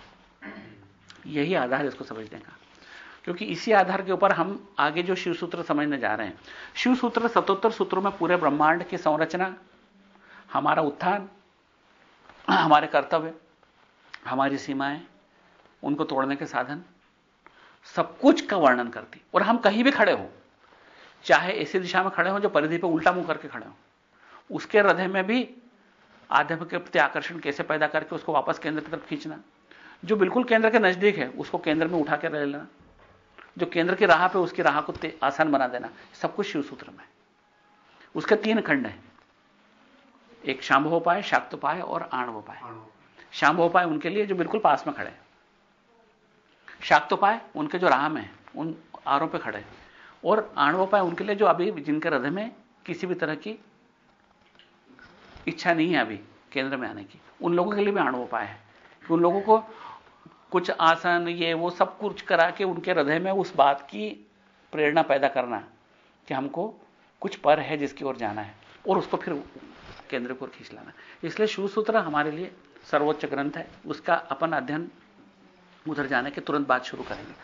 यही आधार इसको समझने का। क्योंकि इसी आधार के ऊपर हम आगे जो शिव सूत्र समझने जा रहे हैं, शिव सूत्र सतोत्तर सूत्रों में पूरे ब्रह्मांड की संरचना हमारा उत्थान, हमारे कर्तव्य, हमारी सीमाएँ, उनको तोड़ने के साधन, सब कुछ का वर्णन करती। और हम कहीं भी खड़े हो, चाहे ऐसी दिशा में खड़े हो, जो परिधि पर उल्टा मुँह करके खड़े हो, उसके हृदय में भी आध्यात्म के प्रति आकर्षण कैसे पैदा करके उसको वापस केंद्र की तरफ़ खींचना। जो बिल्कुल केंद्र के नज़दीक है, उसको केंद्र में उठा के रह लेना। जो केंद्र की राह पे उसकी राह को आसान बना देना, सब कुछ शिव सूत्र में उसके तीन खंड हैं। एक शांभोपाय शाक्तोपाय और आणवोपाय शांभोपाय उनके लिए जो बिल्कुल पास में खड़े। शाक्तोपाय उनके जो राह में उन आरों पे खड़े। और आणवोपाय उनके लिए जो अभी जिनके हृदय में किसी भी तरह की इच्छा नहीं है अभी केंद्र में आने की। उन लोगों के लिए भी आणवोपाय है। कि उन लोगों को कुछ आसन ये वो सब कुछ करा के उनके हृदय में उस बात की प्रेरणा पैदा करना कि हमको कुछ पर है जिसकी ओर जाना है। और उसको फिर केंद्र को खींच लाना। इसलिए शिवसूत्र हमारे लिए सर्वोच्च ग्रंथ है। उसका अपन अध्ययन उधर जाने के तुरंत बाद शुरू करेंगे।